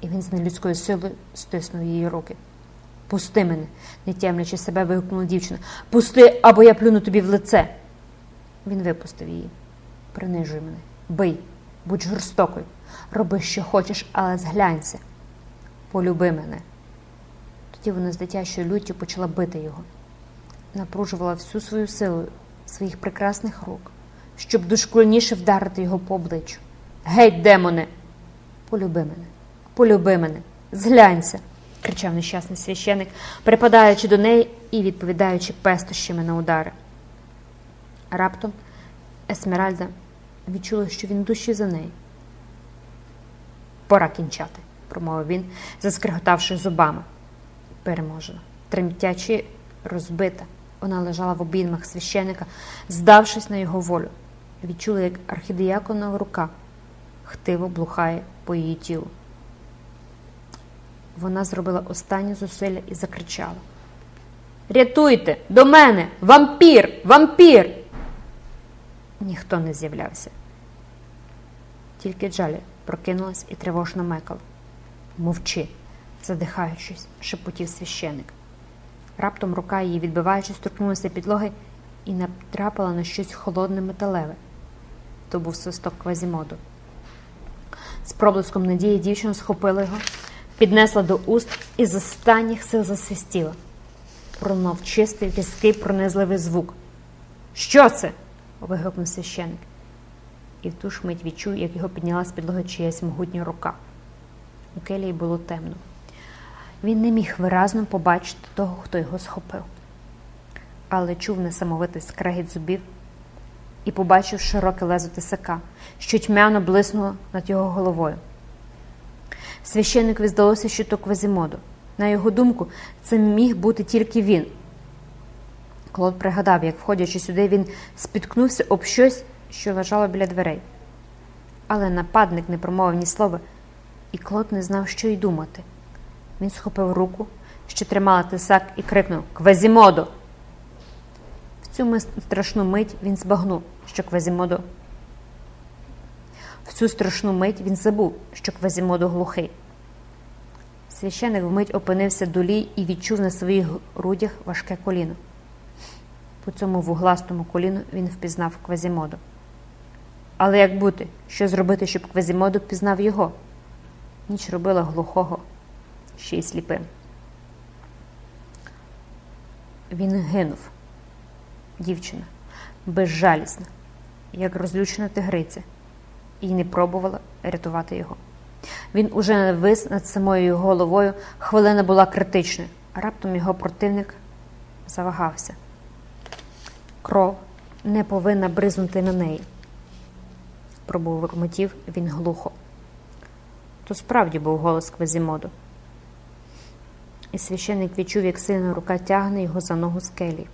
І він з нелюдською силою стиснув її руки. Пусти мене, не тямлячи себе, вигукнула дівчина. Пусти, або я плюну тобі в лице. Він випустив її. Принижуй мене, бий, будь жорстокою, роби, що хочеш, але зглянься. Полюби мене. Тоді вона з дитячою люттю почала бити його, напружувала всю свою силу своїх прекрасних рук щоб дошкульніше вдарити його по обличчю. Геть, демоне, полюби мене, полюби мене, зглянься, кричав нещасний священик, припадаючи до неї і відповідаючи пестощами на удари. Раптом Есмеральда відчула, що він душі за неї. Пора кінчати, промовив він, заскриготавши зубами. Переможена, тремтячи, розбита. Вона лежала в обіймах священика, здавшись на його волю відчула, як архідіяконова рука хтиво блухає по її тілу. Вона зробила останні зусилля і закричала: Рятуйте, до мене! Вампір! Вампір! Ніхто не з'являвся. Тільки Джалі прокинулась і тривожно мекала. Мовчи, задихаючись, шепотів священик. Раптом рука її, відбиваючись, торкнулася підлоги і натрапила на щось холодне металеве. То був свисток квазімоду. З проблиском надії дівчина схопила його, піднесла до уст і з останніх сил засвистіла. Пролунав чистий, різкий, пронизливий звук. Що це? вигукнув священик. І в ту ж мить відчув, як його підняла з підлоги чиясь могутня рука. У келії було темно. Він не міг виразно побачити того, хто його схопив, але чув несамовитий скрегіт зубів і побачив широке лезо тисака, що тьмяно блиснуло над його головою. Священникові здалося, що то квазімоду. На його думку, це міг бути тільки він. Клод пригадав, як, входячи сюди, він спіткнувся об щось, що лежало біля дверей. Але нападник не промовив ні слова, і Клод не знав, що й думати. Він схопив руку, що тримала тисак, і крикнув Квазімодо! В цю страшну мить він збагнув, що Квазімодо. В цю страшну мить він забув, що Квазімодо глухий. Священик вмить опинився долій і відчув на своїх грудях важке коліно. По цьому вугластому коліну він впізнав Квазімоду. Але як бути, що зробити, щоб Квазімоду впізнав його? Ніч робила глухого, ще й сліпим. Він гинув, дівчина, безжалісна, як розлючена тигриця, і не пробувала рятувати його. Він уже навис над самою головою, хвилина була критичною, а раптом його противник завагався. Кров не повинна бризнути на неї, пробурмотів він глухо. То справді був голос Квазімоду. І священник відчув, як сильна рука тягне його за ногу скелі.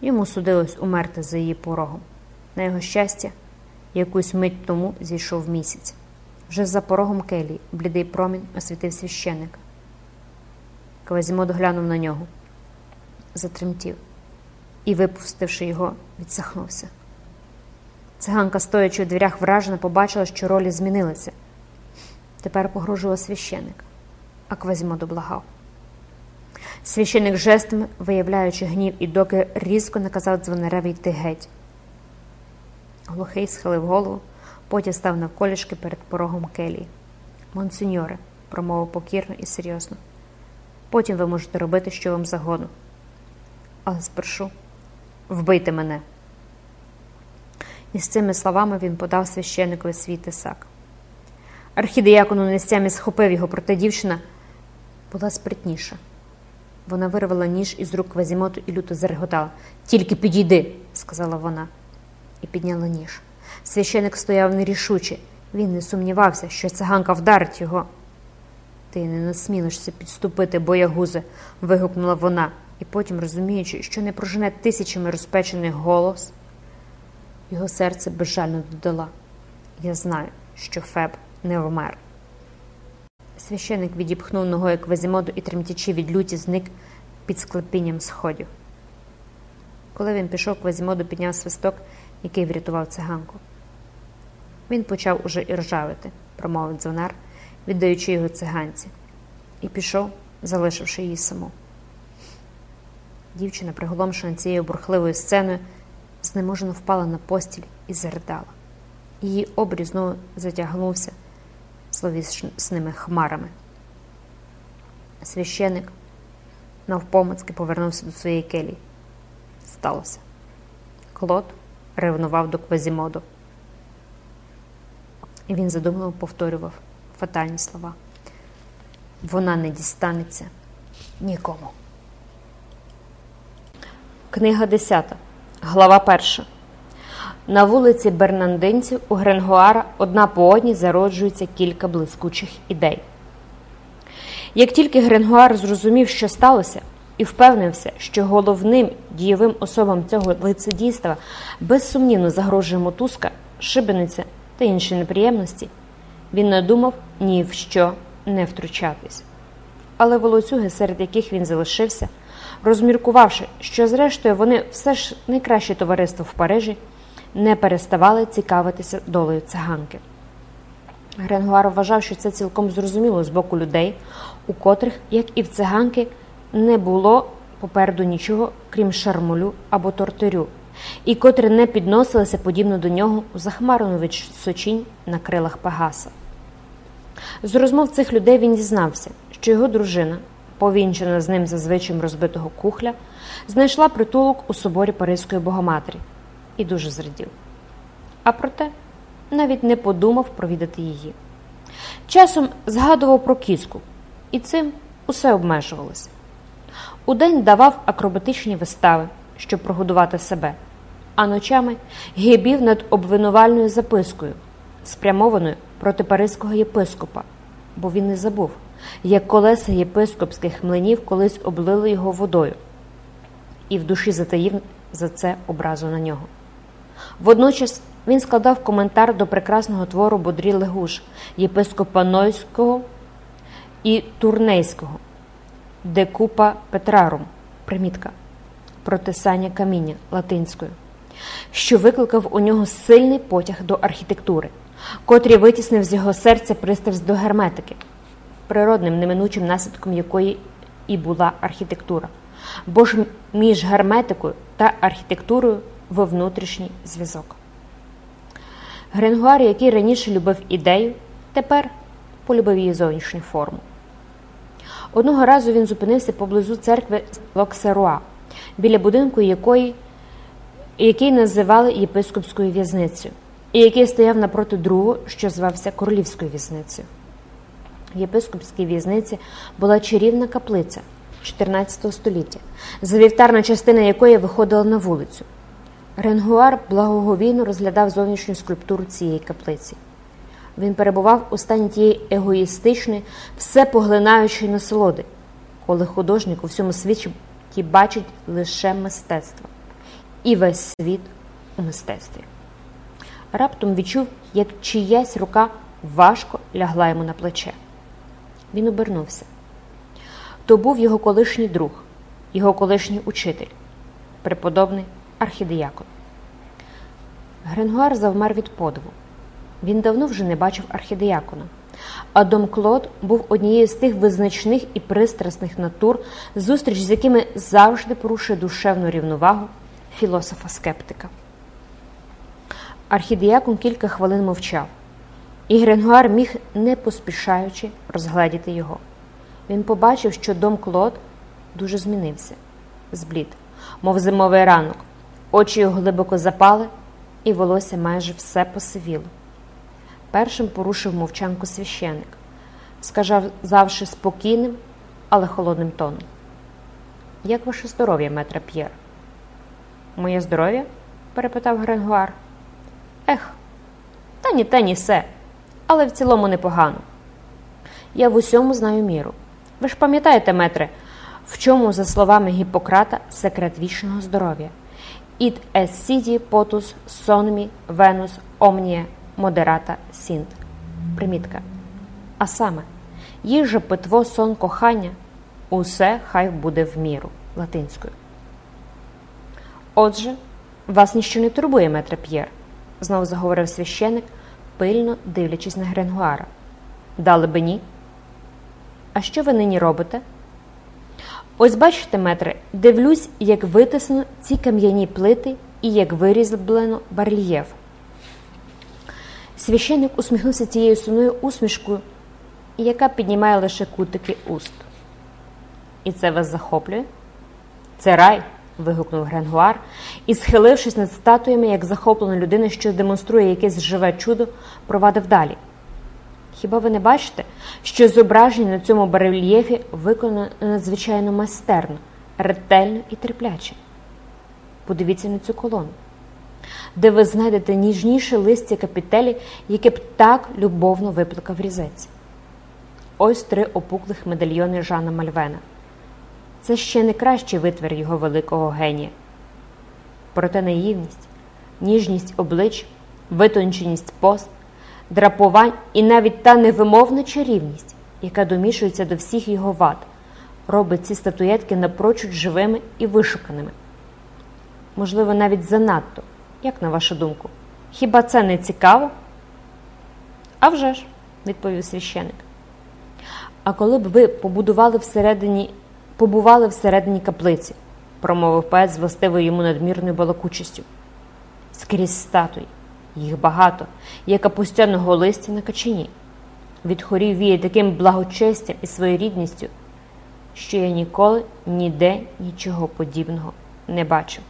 Йому судилось умерти за її порогом. На його щастя, якусь мить по тому зійшов місяць. Вже за порогом келії блідий промінь освітив священика. Квазімод глянув на нього, затремтів і, випустивши його, відсахнувся. Циганка, стоячи у дверях, вражено, побачила, що ролі змінилися. Тепер погрожував священик, а Квазімодо благав. Священик жестами, виявляючи гнів і докір різко наказав дзвонареві йти геть. Глухий схилив голову, потім став навколішки перед порогом келії. Монсеньоре, промовив покірно і серйозно. Потім ви можете робити, що вам загодно. Але спершу вбийте мене. І з цими словами він подав священникові свій тисак. Архідеякону нестямі схопив його, проте дівчина була спритніша. Вона вирвала ніж із рук Квазімоту і люто зареготала. Тільки підійди, сказала вона, і підняла ніж. Священик стояв нерішуче. Він не сумнівався, що циганка вдарить його. Ти не насмілишся підступити, боягузе, вигукнула вона, і потім, розуміючи, що не прожене тисячами розпечений голос, його серце безжально додала. Я знаю, що Феб не вмер. Священик відіпхнув ногою Квазімоду і, тремтячи від люті, зник під склепінням сходів. Коли він пішов, Квазімоду підняв свисток, який врятував циганку. Він почав уже і ржавити, промовив дзвонар, віддаючи його циганці, і пішов, залишивши її саму. Дівчина, приголомшена цією бурхливою сценою, знеможено впала на постіль і заридала. Її обріз знову затягнувся словісними хмарами. Священик навпомацьки повернувся до своєї келії. Сталося. Клод ревнував до Квазімоду. І він задумливо повторював фатальні слова. Вона не дістанеться нікому. Книга 10. Глава 1. На вулиці Бернандинців у Гренгуара одна по одній зароджується кілька блискучих ідей. Як тільки Гренгуар зрозумів, що сталося, і впевнився, що головним дієвим особам цього лицедійства безсумнівно загрожує мотузка, шибениця та інші неприємності, він не думав ні в що не втручатись. Але волоцюги, серед яких він залишився, розміркувавши, що зрештою вони все ж найкраще товариство в Парижі, не переставали цікавитися долею циганки. Гренгуар вважав, що це цілком зрозуміло з боку людей, у котрих, як і в циганки, не було попереду нічого, крім шармолю або тортирю, і котрі не підносилися подібно до нього у захмарену височінь на крилах Пегаса. З розмов цих людей він дізнався, що його дружина, повінчена з ним за звичаєм розбитого кухля, знайшла притулок у соборі Паризької Богоматері і дуже зрадів. А проте навіть не подумав провідати її. Часом згадував про кіску, і цим усе обмежувалося. Удень давав акробатичні вистави, щоб прогодувати себе, а ночами гибів над обвинувальною запискою, спрямованою проти паризького єпископа, бо він не забув, як колеса єпископських млинів колись облили його водою, і в душі затаїв за це образу на нього. Водночас він складав коментар до прекрасного твору Бодрі Легуш, єпископа Нойського і Турнейського, де купа Петрарум, примітка, протисання каміння латинською, що викликав у нього сильний потяг до архітектури, котрий витіснив з його серця пристрасть до герметики, природним неминучим наслідком якої і була архітектура, бо ж між герметикою та архітектурою в внутрішній зв'язок. Гренгуар, який раніше любив ідею, тепер полюбив її зовнішню форму. Одного разу він зупинився поблизу церкви Локсеруа, біля будинку якої, який називали єпископською в'язницею, і який стояв напроти другого, що звався Королівською в'язницею. В єпископській в'язниці була чарівна каплиця 14 століття, завівтарна частина якої виходила на вулицю. Ренгуар благоговійно розглядав зовнішню скульптуру цієї каплиці. Він перебував у стані тієї егоїстичної, всепоглинаючої насолоди, коли художник у всьому світі бачить лише мистецтво і весь світ у мистецтві. Раптом відчув, як чиясь рука важко лягла йому на плече. Він обернувся. То був його колишній друг, його колишній учитель, преподобний архідіякон. Гренгуар завмер від подиву. Він давно вже не бачив архідіякона. А Дом Клод був однією з тих визначних і пристрасних натур, зустріч з якими завжди порушує душевну рівновагу філософа-скептика. Архідіякон кілька хвилин мовчав, і Гренгуар міг, не поспішаючи, розгледіти його. Він побачив, що Дом Клод дуже змінився, зблід, мов зимовий ранок, очі його глибоко запали, і волосся майже все посивіло. Першим порушив мовчанку священик, сказавши спокійним, але холодним тоном. Як ваше здоров'я, метра П'єр? Моє здоров'я? перепитав Гренгуар. Ех, та ні те, ні все, але в цілому непогано. Я в усьому знаю міру. Ви ж пам'ятаєте, метре, в чому, за словами Гіппократа, секрет вічного здоров'я? Ід es sidi potus sonmi venus omnia moderata sint. Примітка. А саме, їжа, питво, сон, кохання усе хай буде в міру латинською. Отже, вас ніщо не турбує, метре П'єр, знову заговорив священик, пильно дивлячись на Гренгуара. Дали би ні. А що ви нині робите? Ось бачите, метре, дивлюсь, як витиснено ці кам'яні плити і як вирізблено барельєф. Священник усміхнувся цією сумною усмішкою, яка піднімає лише кутики уст. І це вас захоплює? Це рай. вигукнув Гренгуар і, схилившись над статуями, як захоплена людина, що демонструє якесь живе чудо, провадив далі. Хіба ви не бачите, що зображення на цьому барельєфі виконано надзвичайно майстерно, ретельно і терпляче? Подивіться на цю колону, де ви знайдете ніжніше листя капітелі, яке б так любовно виплакав різець. Ось три опуклих медальйони Жана Мальвена. Це ще не кращий витвір його великого генія. Проте наївність, ніжність облич, витонченість пост, драпувань і навіть та невимовна чарівність, яка домішується до всіх його вад, робить ці статуєтки напрочуд живими і вишуканими. Можливо, навіть занадто, як на вашу думку. Хіба це не цікаво? А вже ж, відповів священик. А коли б ви побудували всередині, побували всередині каплиці, промовив поет з властивою йому надмірною балакучістю. Скрізь статуї, їх багато, є капустяного листя на качині. Від хорів віє таким благочестям і своєрідністю, що я ніколи ніде нічого подібного не бачив.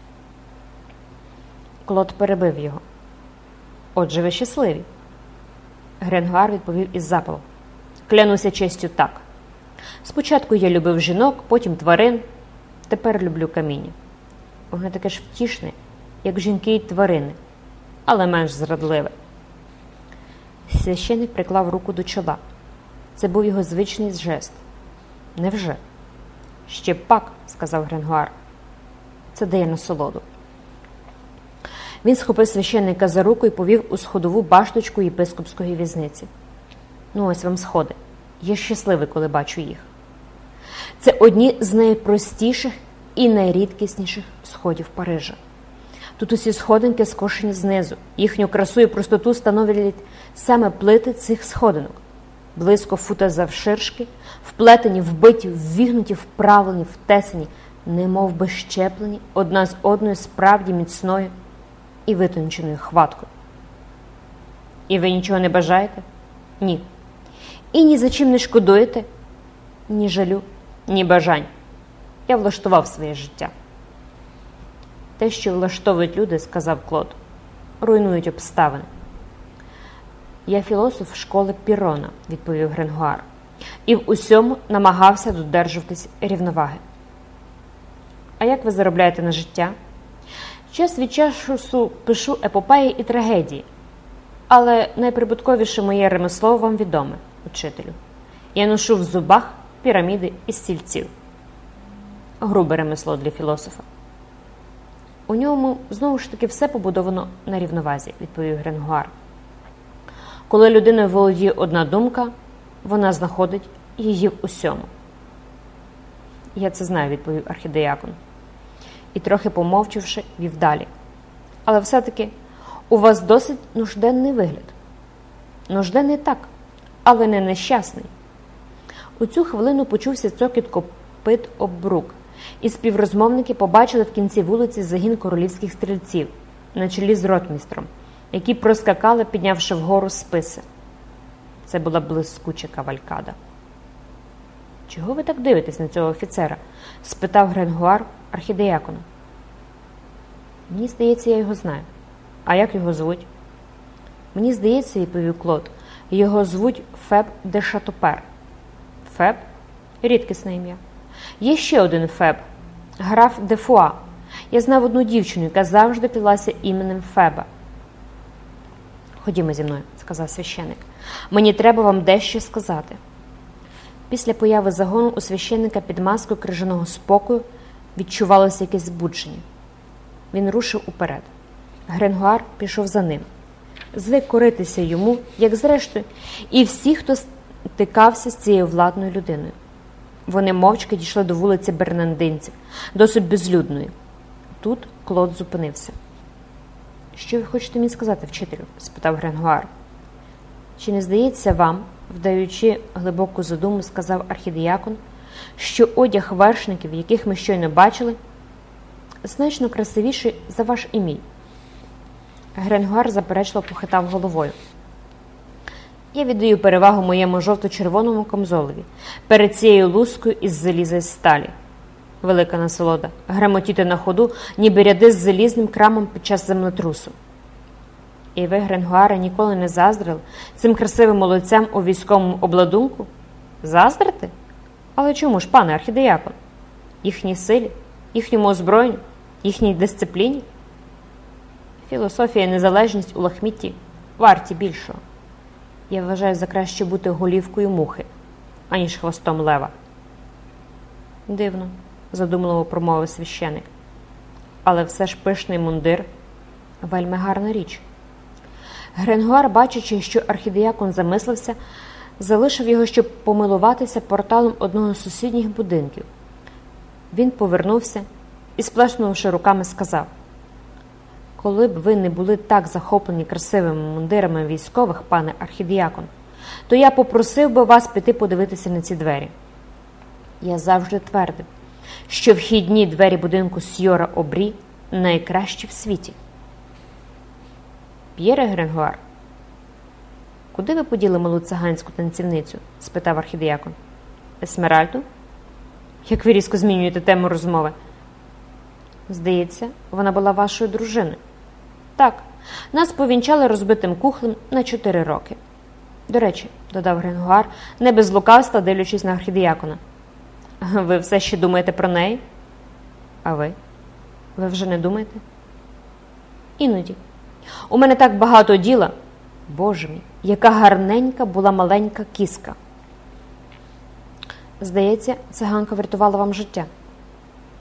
Клод перебив його. Отже, ви щасливі. Гренгуар відповів із запалом. Клянуся честю так. Спочатку я любив жінок, потім тварин, тепер люблю каміння. Воно таке ж втішне, як жінки й тварини, але менш зрадливе. Священик приклав руку до чола. Це був його звичний жест. Невже? Ще пак, сказав Гренгуар. Це дає насолоду. Він схопив священника за руку і повів у сходову башточку єпископської візниці. Ну, ось вам сходи. Я щасливий, коли бачу їх. Це одні з найпростіших і найрідкісніших сходів Парижа. Тут усі сходинки скошені знизу, їхню красу і простоту становлять саме плити цих сходинок, близько фута завширшки, вплетені, вбиті, ввігнуті, вправлені, втесені, немов би щеплені одна з одною справді міцною і витонченою хваткою. І ви нічого не бажаєте? Ні. І ні за чим не шкодуєте, ні жалю, ні бажань. Я влаштував своє життя. Те, що влаштовують люди, сказав Клод, руйнують обставини. Я філософ школи Пірона, відповів Гренгуар, і в усьому намагався додержуватись рівноваги. А як ви заробляєте на життя? Час від часу пишу епопеї і трагедії, але найприбутковіше моє ремесло вам відоме, учителю. Я ношу в зубах піраміди із стільців. Грубе ремесло для філософа. У ньому знову ж таки все побудовано на рівновазі, відповів Гренгуар. Коли людиною володіє одна думка, вона знаходить її в усьому. Я це знаю, відповів архідеякон. І, трохи помовчавши, вів далі. Але все-таки у вас досить нужденний вигляд. Нужденний так, але не нещасний. У цю хвилину почувся цокіт копит об брук, і співрозмовники побачили в кінці вулиці загін королівських стрільців на чолі з ротмістром, які проскакали, піднявши вгору списи. Це була блискуча кавалькада. Чого ви так дивитесь на цього офіцера? спитав Гренгуар архідеякона. Мені здається, я його знаю. А як його звуть? Мені здається, відповів Клод, його звуть Феб де Шатопер. Феб рідкісне ім'я. Є ще один Феб, граф де Фуа. Я знав одну дівчину, яка завжди клялася іменем Феба. Ходімо зі мною, сказав священик. Мені треба вам дещо сказати. Після появи загону у священника під маскою крижаного спокою відчувалося якесь збудження. Він рушив уперед. Гренгуар пішов за ним. Звик коритися йому, як зрештою, і всі, хто стикався з цією владною людиною. Вони мовчки дійшли до вулиці Бернандинців, досить безлюдної. Тут Клод зупинився. Що ви хочете мені сказати, вчителю? спитав Гренгуар. Чи не здається вам, вдаючи глибоку задуму, сказав архідіякон, що одяг вершників, яких ми щойно бачили, значно красивіший за ваш і мій? Гренгуар заперечливо похитав головою. Я віддаю перевагу моєму жовто-червоному камзолові перед цією лускою із заліза з сталі. Велика насолода гремотіти на ходу, ніби ряди з залізним крамом під час землетрусу. І ви, Гренгуаре, ніколи не заздрили цим красивим молодцям у військовому обладунку? Заздрити? Але чому ж, пане архідеякон? Їхній силі, їхньому озброєнню, їхній дисципліні? Філософія і незалежність у лахмітті варті більшого. Я вважаю за краще бути голівкою мухи, аніж хвостом лева. Дивно, задумливо промовив священик. Але все ж пишний мундир вельми гарна річ. Гренгуар, бачачи, що архідеякон замислився, залишив його, щоб помилуватися порталом одного з сусідніх будинків. Він повернувся і, сплеснувши руками, сказав: Коли б ви не були так захоплені красивими мундирами військових, пане архідіякон, то я попросив би вас піти подивитися на ці двері. Я завжди твердив, що вхідні двері будинку Сьора Обрі найкращі в світі. П'єре Гренгуар, куди ви поділи малу циганську танцівницю? спитав архідіякон. Есмеральду? Як ви різко змінюєте тему розмови? Здається, вона була вашою дружиною. Так, нас повінчали розбитим кухлем на чотири роки. До речі, додав Гренгуар, не без лукавства, дивлячись на архідіякона. Ви все ще думаєте про неї? А ви? Ви вже не думаєте? Іноді. У мене так багато діла. Боже мій, яка гарненька була маленька кіска. Здається, циганка врятувала вам життя.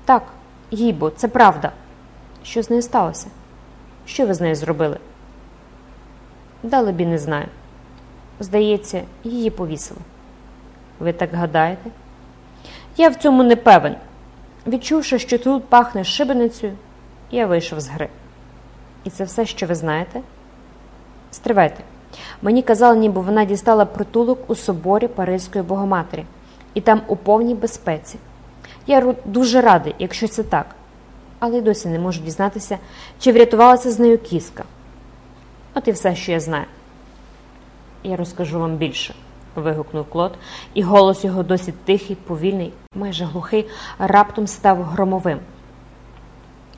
Так, їй це правда. Що з нею сталося? Що ви з нею зробили? Далебі не знаю. Здається, її повісили. Ви так гадаєте? Я в цьому не певен. Відчувши, що тут пахне шибеницею, я вийшов з гри. І це все, що ви знаєте? Стривайте. Мені казали, ніби вона дістала притулок у соборі Паризької Богоматері, і там у повній безпеці. Я дуже радий, якщо це так, але й досі не можу дізнатися, чи врятувалася з нею кіска. От і все, що я знаю. Я розкажу вам більше, вигукнув Клод, і голос його досить тихий, повільний, майже глухий, раптом став громовим.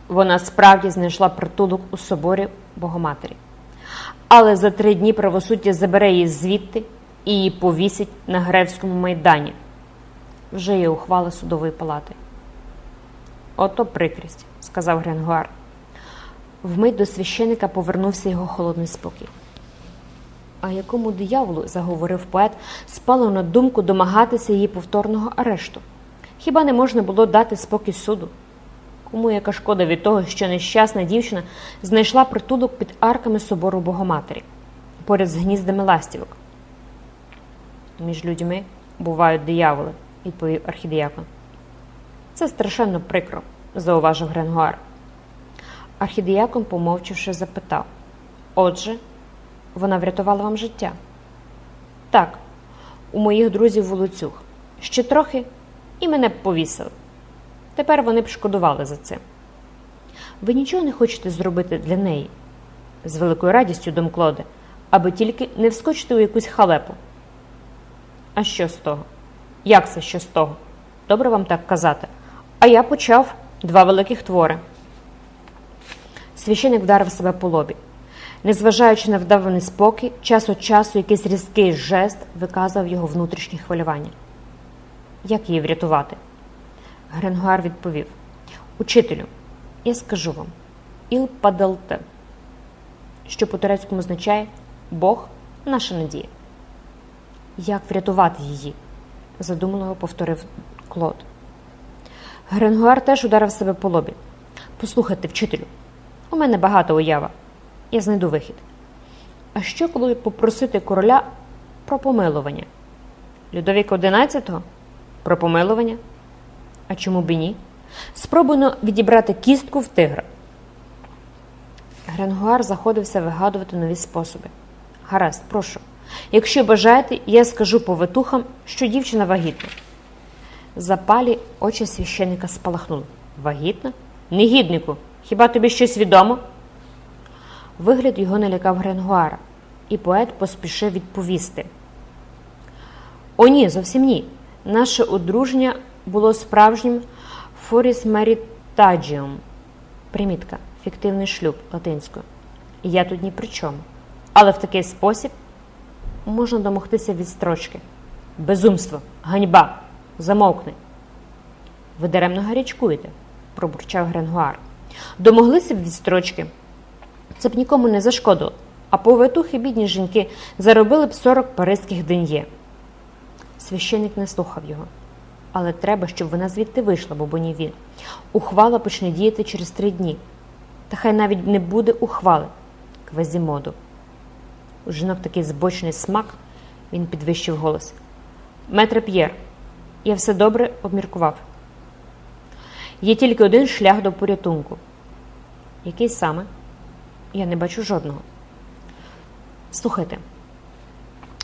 Вона справді знайшла притулок у соборі Богоматері. Але за три дні правосуддя забере її звідти і її повісить на Гревському майдані. Вже є ухвала судової палати. Ото прикрість, сказав Гренгуар. Вмить до священика повернувся його холодний спокій. А якому дияволу, заговорив поет, спало на думку домагатися її повторного арешту? Хіба не можна було дати спокій суду? Кому яка шкода від того, що нещасна дівчина знайшла притулок під арками собору Богоматері, поряд з гніздами ластівок? Між людьми бувають дияволи, відповів архідіякон. Це страшенно прикро, зауважив Гренгуар. Архідіякон, помовчавши, запитав Отже, вона врятувала вам життя? Так, у моїх друзів волоцюг. Ще трохи і мене повісили. Тепер вони б шкодували за це. Ви нічого не хочете зробити для неї? З великою радістю, Домклоде, аби тільки не вскочити у якусь халепу. А що з того? Як це що з того? Добре вам так казати. А я почав два великих твори. Священик вдарив себе по лобі. Незважаючи на вдаваний спокій, час від часу якийсь різкий жест виказав його внутрішні хвилювання. Як її врятувати? Гренгуар відповів Учителю, я скажу вам іл падалте, що по турецькому означає Бог наша надія. Як врятувати її? задумливо повторив Клод. Гренгуар теж ударив себе по лобі. Послухайте, вчителю, у мене багато уява. Я знайду вихід. А що, коли попросити короля про помилування? Людовіка XI? Про помилування? А чому б і ні? Спробуйно відібрати кістку в тигра. Гренгуар заходився вигадувати нові способи. Гаразд, прошу. Якщо бажаєте, я скажу повитухам, що дівчина вагітна. Запалі очі священика спалахнули. Вагітна? Негіднику, хіба тобі щось відомо? Вигляд його налякав Гренгуара, і поет поспішив відповісти. О, ні, зовсім ні. Наше одруження було справжнім форіс мерітаджіум. Примітка, фіктивний шлюб латинською. Я тут ні при чому. Але в такий спосіб можна домогтися відстрочки. Безумство, ганьба, замовкни. Ви даремно гарячкуєте, пробурчав Гренгуар. Домоглися б відстрочки. Це б нікому не зашкодило, а повитухи бідні жінки заробили б 40 паризьких ден'є. Священик не слухав його. Але треба, щоб вона звідти вийшла, бобонів він. Ухвала почне діяти через три дні. Та хай навіть не буде ухвали квазімоду. У жінок такий збочний смак, він підвищив голос. Метре П'єр, я все добре обміркував. Є тільки один шлях до порятунку. Який саме? Я не бачу жодного. Слухайте,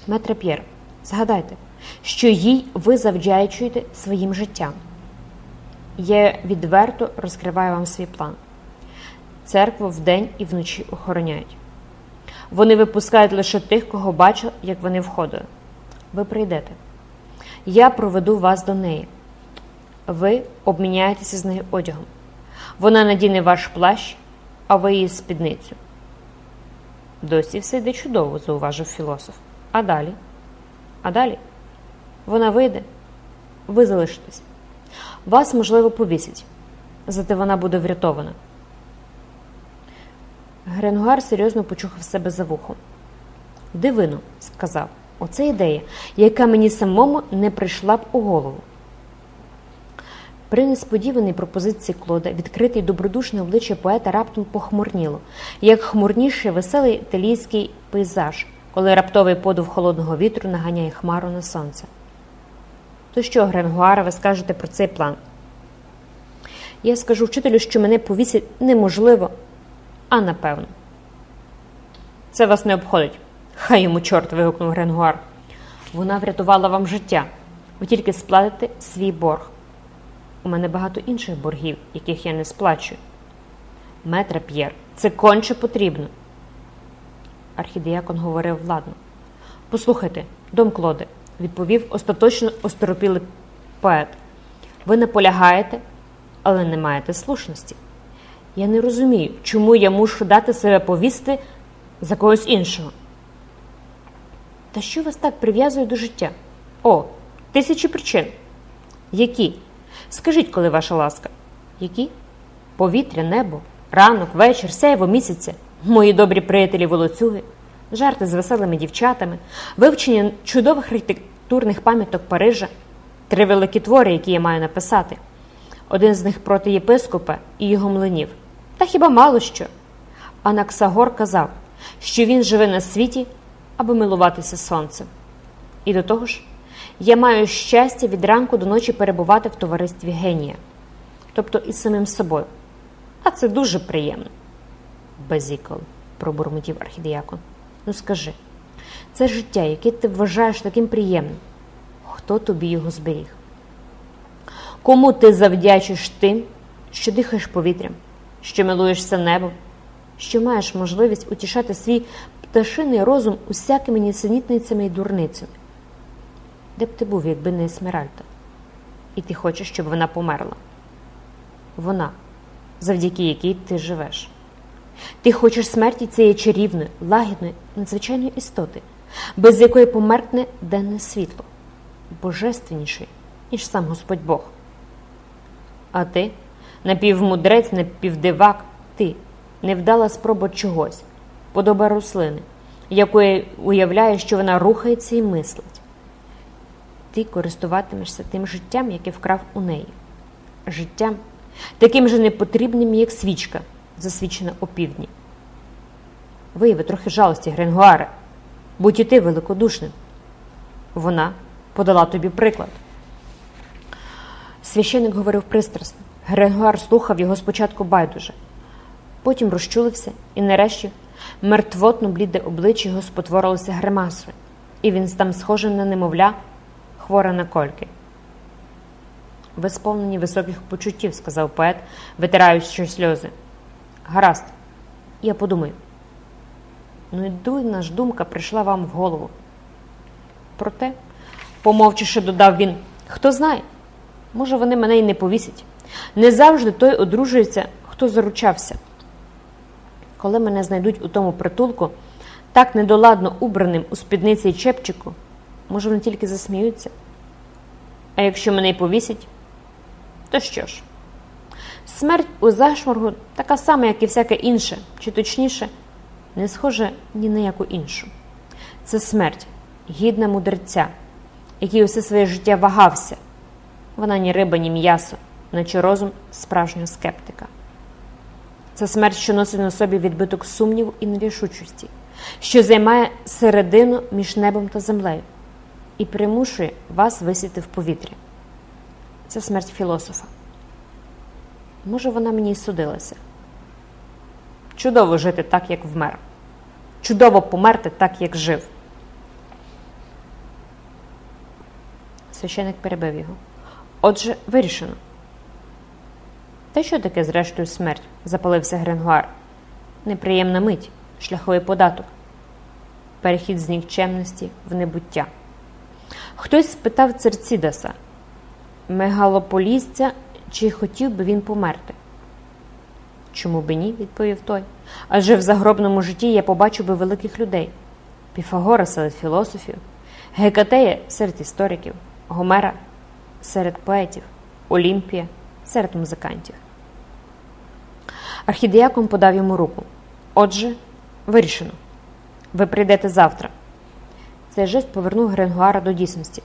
Метре П'єр, згадайте, що їй ви завдячуєте своїм життям. Я відверто розкриваю вам свій план. Церкву вдень і вночі охороняють. Вони випускають лише тих, кого бачили, як вони входили. Ви прийдете. Я проведу вас до неї. Ви обміняєтеся з нею одягом. Вона надіне ваш плащ, а ви її спідницю. Досі все йде чудово, зауважив філософ. А далі? А далі? Вона вийде, ви залишитесь. Вас, можливо, повісять, зате вона буде врятована. Гренгуар серйозно почухав себе за вухом. Дивино, сказав, оце ідея, яка мені самому не прийшла б у голову. При несподіваній пропозиції Клода відкрите й добродушне обличчя поета раптом похмурніло, як хмурніший веселий італійський пейзаж, коли раптовий подув холодного вітру наганяє хмару на сонце. То що, Гренгуара, ви скажете про цей план? Я скажу вчителю, що мене повісять неможливо, а напевно. Це вас не обходить. Хай йому чорт. вигукнув Гренгуар. Вона врятувала вам життя. Ви тільки сплатите свій борг. У мене багато інших боргів, яких я не сплачую. Метре П'єр, це конче потрібно. Архідіякон говорив владно. Послухайте, дом Клоде, відповів остаточно осторопілий поет. Ви наполягаєте, але не маєте слушності. Я не розумію, чому я мушу дати себе повісти за когось іншого. Та що вас так прив'язує до життя? О, тисячі причин. Які? Скажіть, коли ваша ласка, які? Повітря, небо, ранок, вечір, сяйво місяця, мої добрі приятелі волоцюги, жарти з веселими дівчатами, вивчення чудових архітектурних пам'яток Парижа, три великі твори, які я маю написати. Один з них проти єпископа і його млинів. Та хіба мало що? Анаксагор казав, що він живе на світі, аби милуватися сонцем. І до того ж, я маю щастя від ранку до ночі перебувати в товаристві генія, тобто із самим собою. А це дуже приємно. Безікол, пробурмотів архідіякон. Ну скажи, це життя, яке ти вважаєш таким приємним. Хто тобі його зберіг? Кому ти завдячиш тим, що дихаєш повітрям, що милуєшся небом, що маєш можливість утішати свій пташиний розум усякими нісенітницями і дурницями? Де б ти був, якби не Есмеральда? І ти хочеш, щоб вона померла? Вона, завдяки якій ти живеш. Ти хочеш смерті цієї чарівної, лагідної, надзвичайної істоти, без якої померкне денне світло, божественнішої, ніж сам Господь Бог. А ти, напівмудрець, напівдивак, ти невдала спроба чогось, подоба рослини, якої уявляє, що вона рухається і мислить. Ти користуватимешся тим життям, яке вкрав у неї, життям, таким же непотрібним, як свічка, засвічена опівдні. Вияви трохи жалості, Гренгуаре, будь і ти великодушним. Вона подала тобі приклад. Священик говорив пристрасно. Гренгуар слухав його спочатку байдуже, потім розчулився і, нарешті, мертвотно бліде обличчя його спотворилося гримасою, і він став схожим на немовля, хворе на кольки. Ви сповнені високих почуттів, сказав поет, витираючи сльози. Гаразд, я подумаю. Ну і дуйна ж думка прийшла вам в голову. Проте, помовчивши, додав він, хто знає, може, вони мене й не повісять. Не завжди той одружується, хто заручався. Коли мене знайдуть у тому притулку, так недоладно убраним у спідниці й чепчику, може, вони тільки засміються. А якщо мене й повісять, то що ж? Смерть у зашморгу така сама, як і всяке інше, чи точніше, не схожа ні на яку іншу. Це смерть, гідна мудреця, який усе своє життя вагався. Вона ні риба, ні м'ясо, наче розум справжнього скептика. Це смерть, що носить на собі відбиток сумніву і нерішучості, що займає середину між небом та землею і примушує вас висіти в повітрі. Це смерть філософа. Може, вона мені й судилася. Чудово жити так, як вмер. Чудово померти так, як жив. Священик перебив його. Отже, вирішено. Та що таке, зрештою, смерть? запалився Гренгуар. Неприємна мить, шляховий податок, перехід з нікчемності в небуття. Хтось спитав Церцідаса, мегалополісця, чи хотів би він померти. Чому би ні? відповів той. Адже в загробному житті я побачив би великих людей Піфагора серед філософів, Гекатея серед істориків, Гомера серед поетів, Олімпія серед музикантів. Архідіакон подав йому руку. Отже, вирішено. Ви прийдете завтра. Цей жест повернув Гренгуара до дійсності.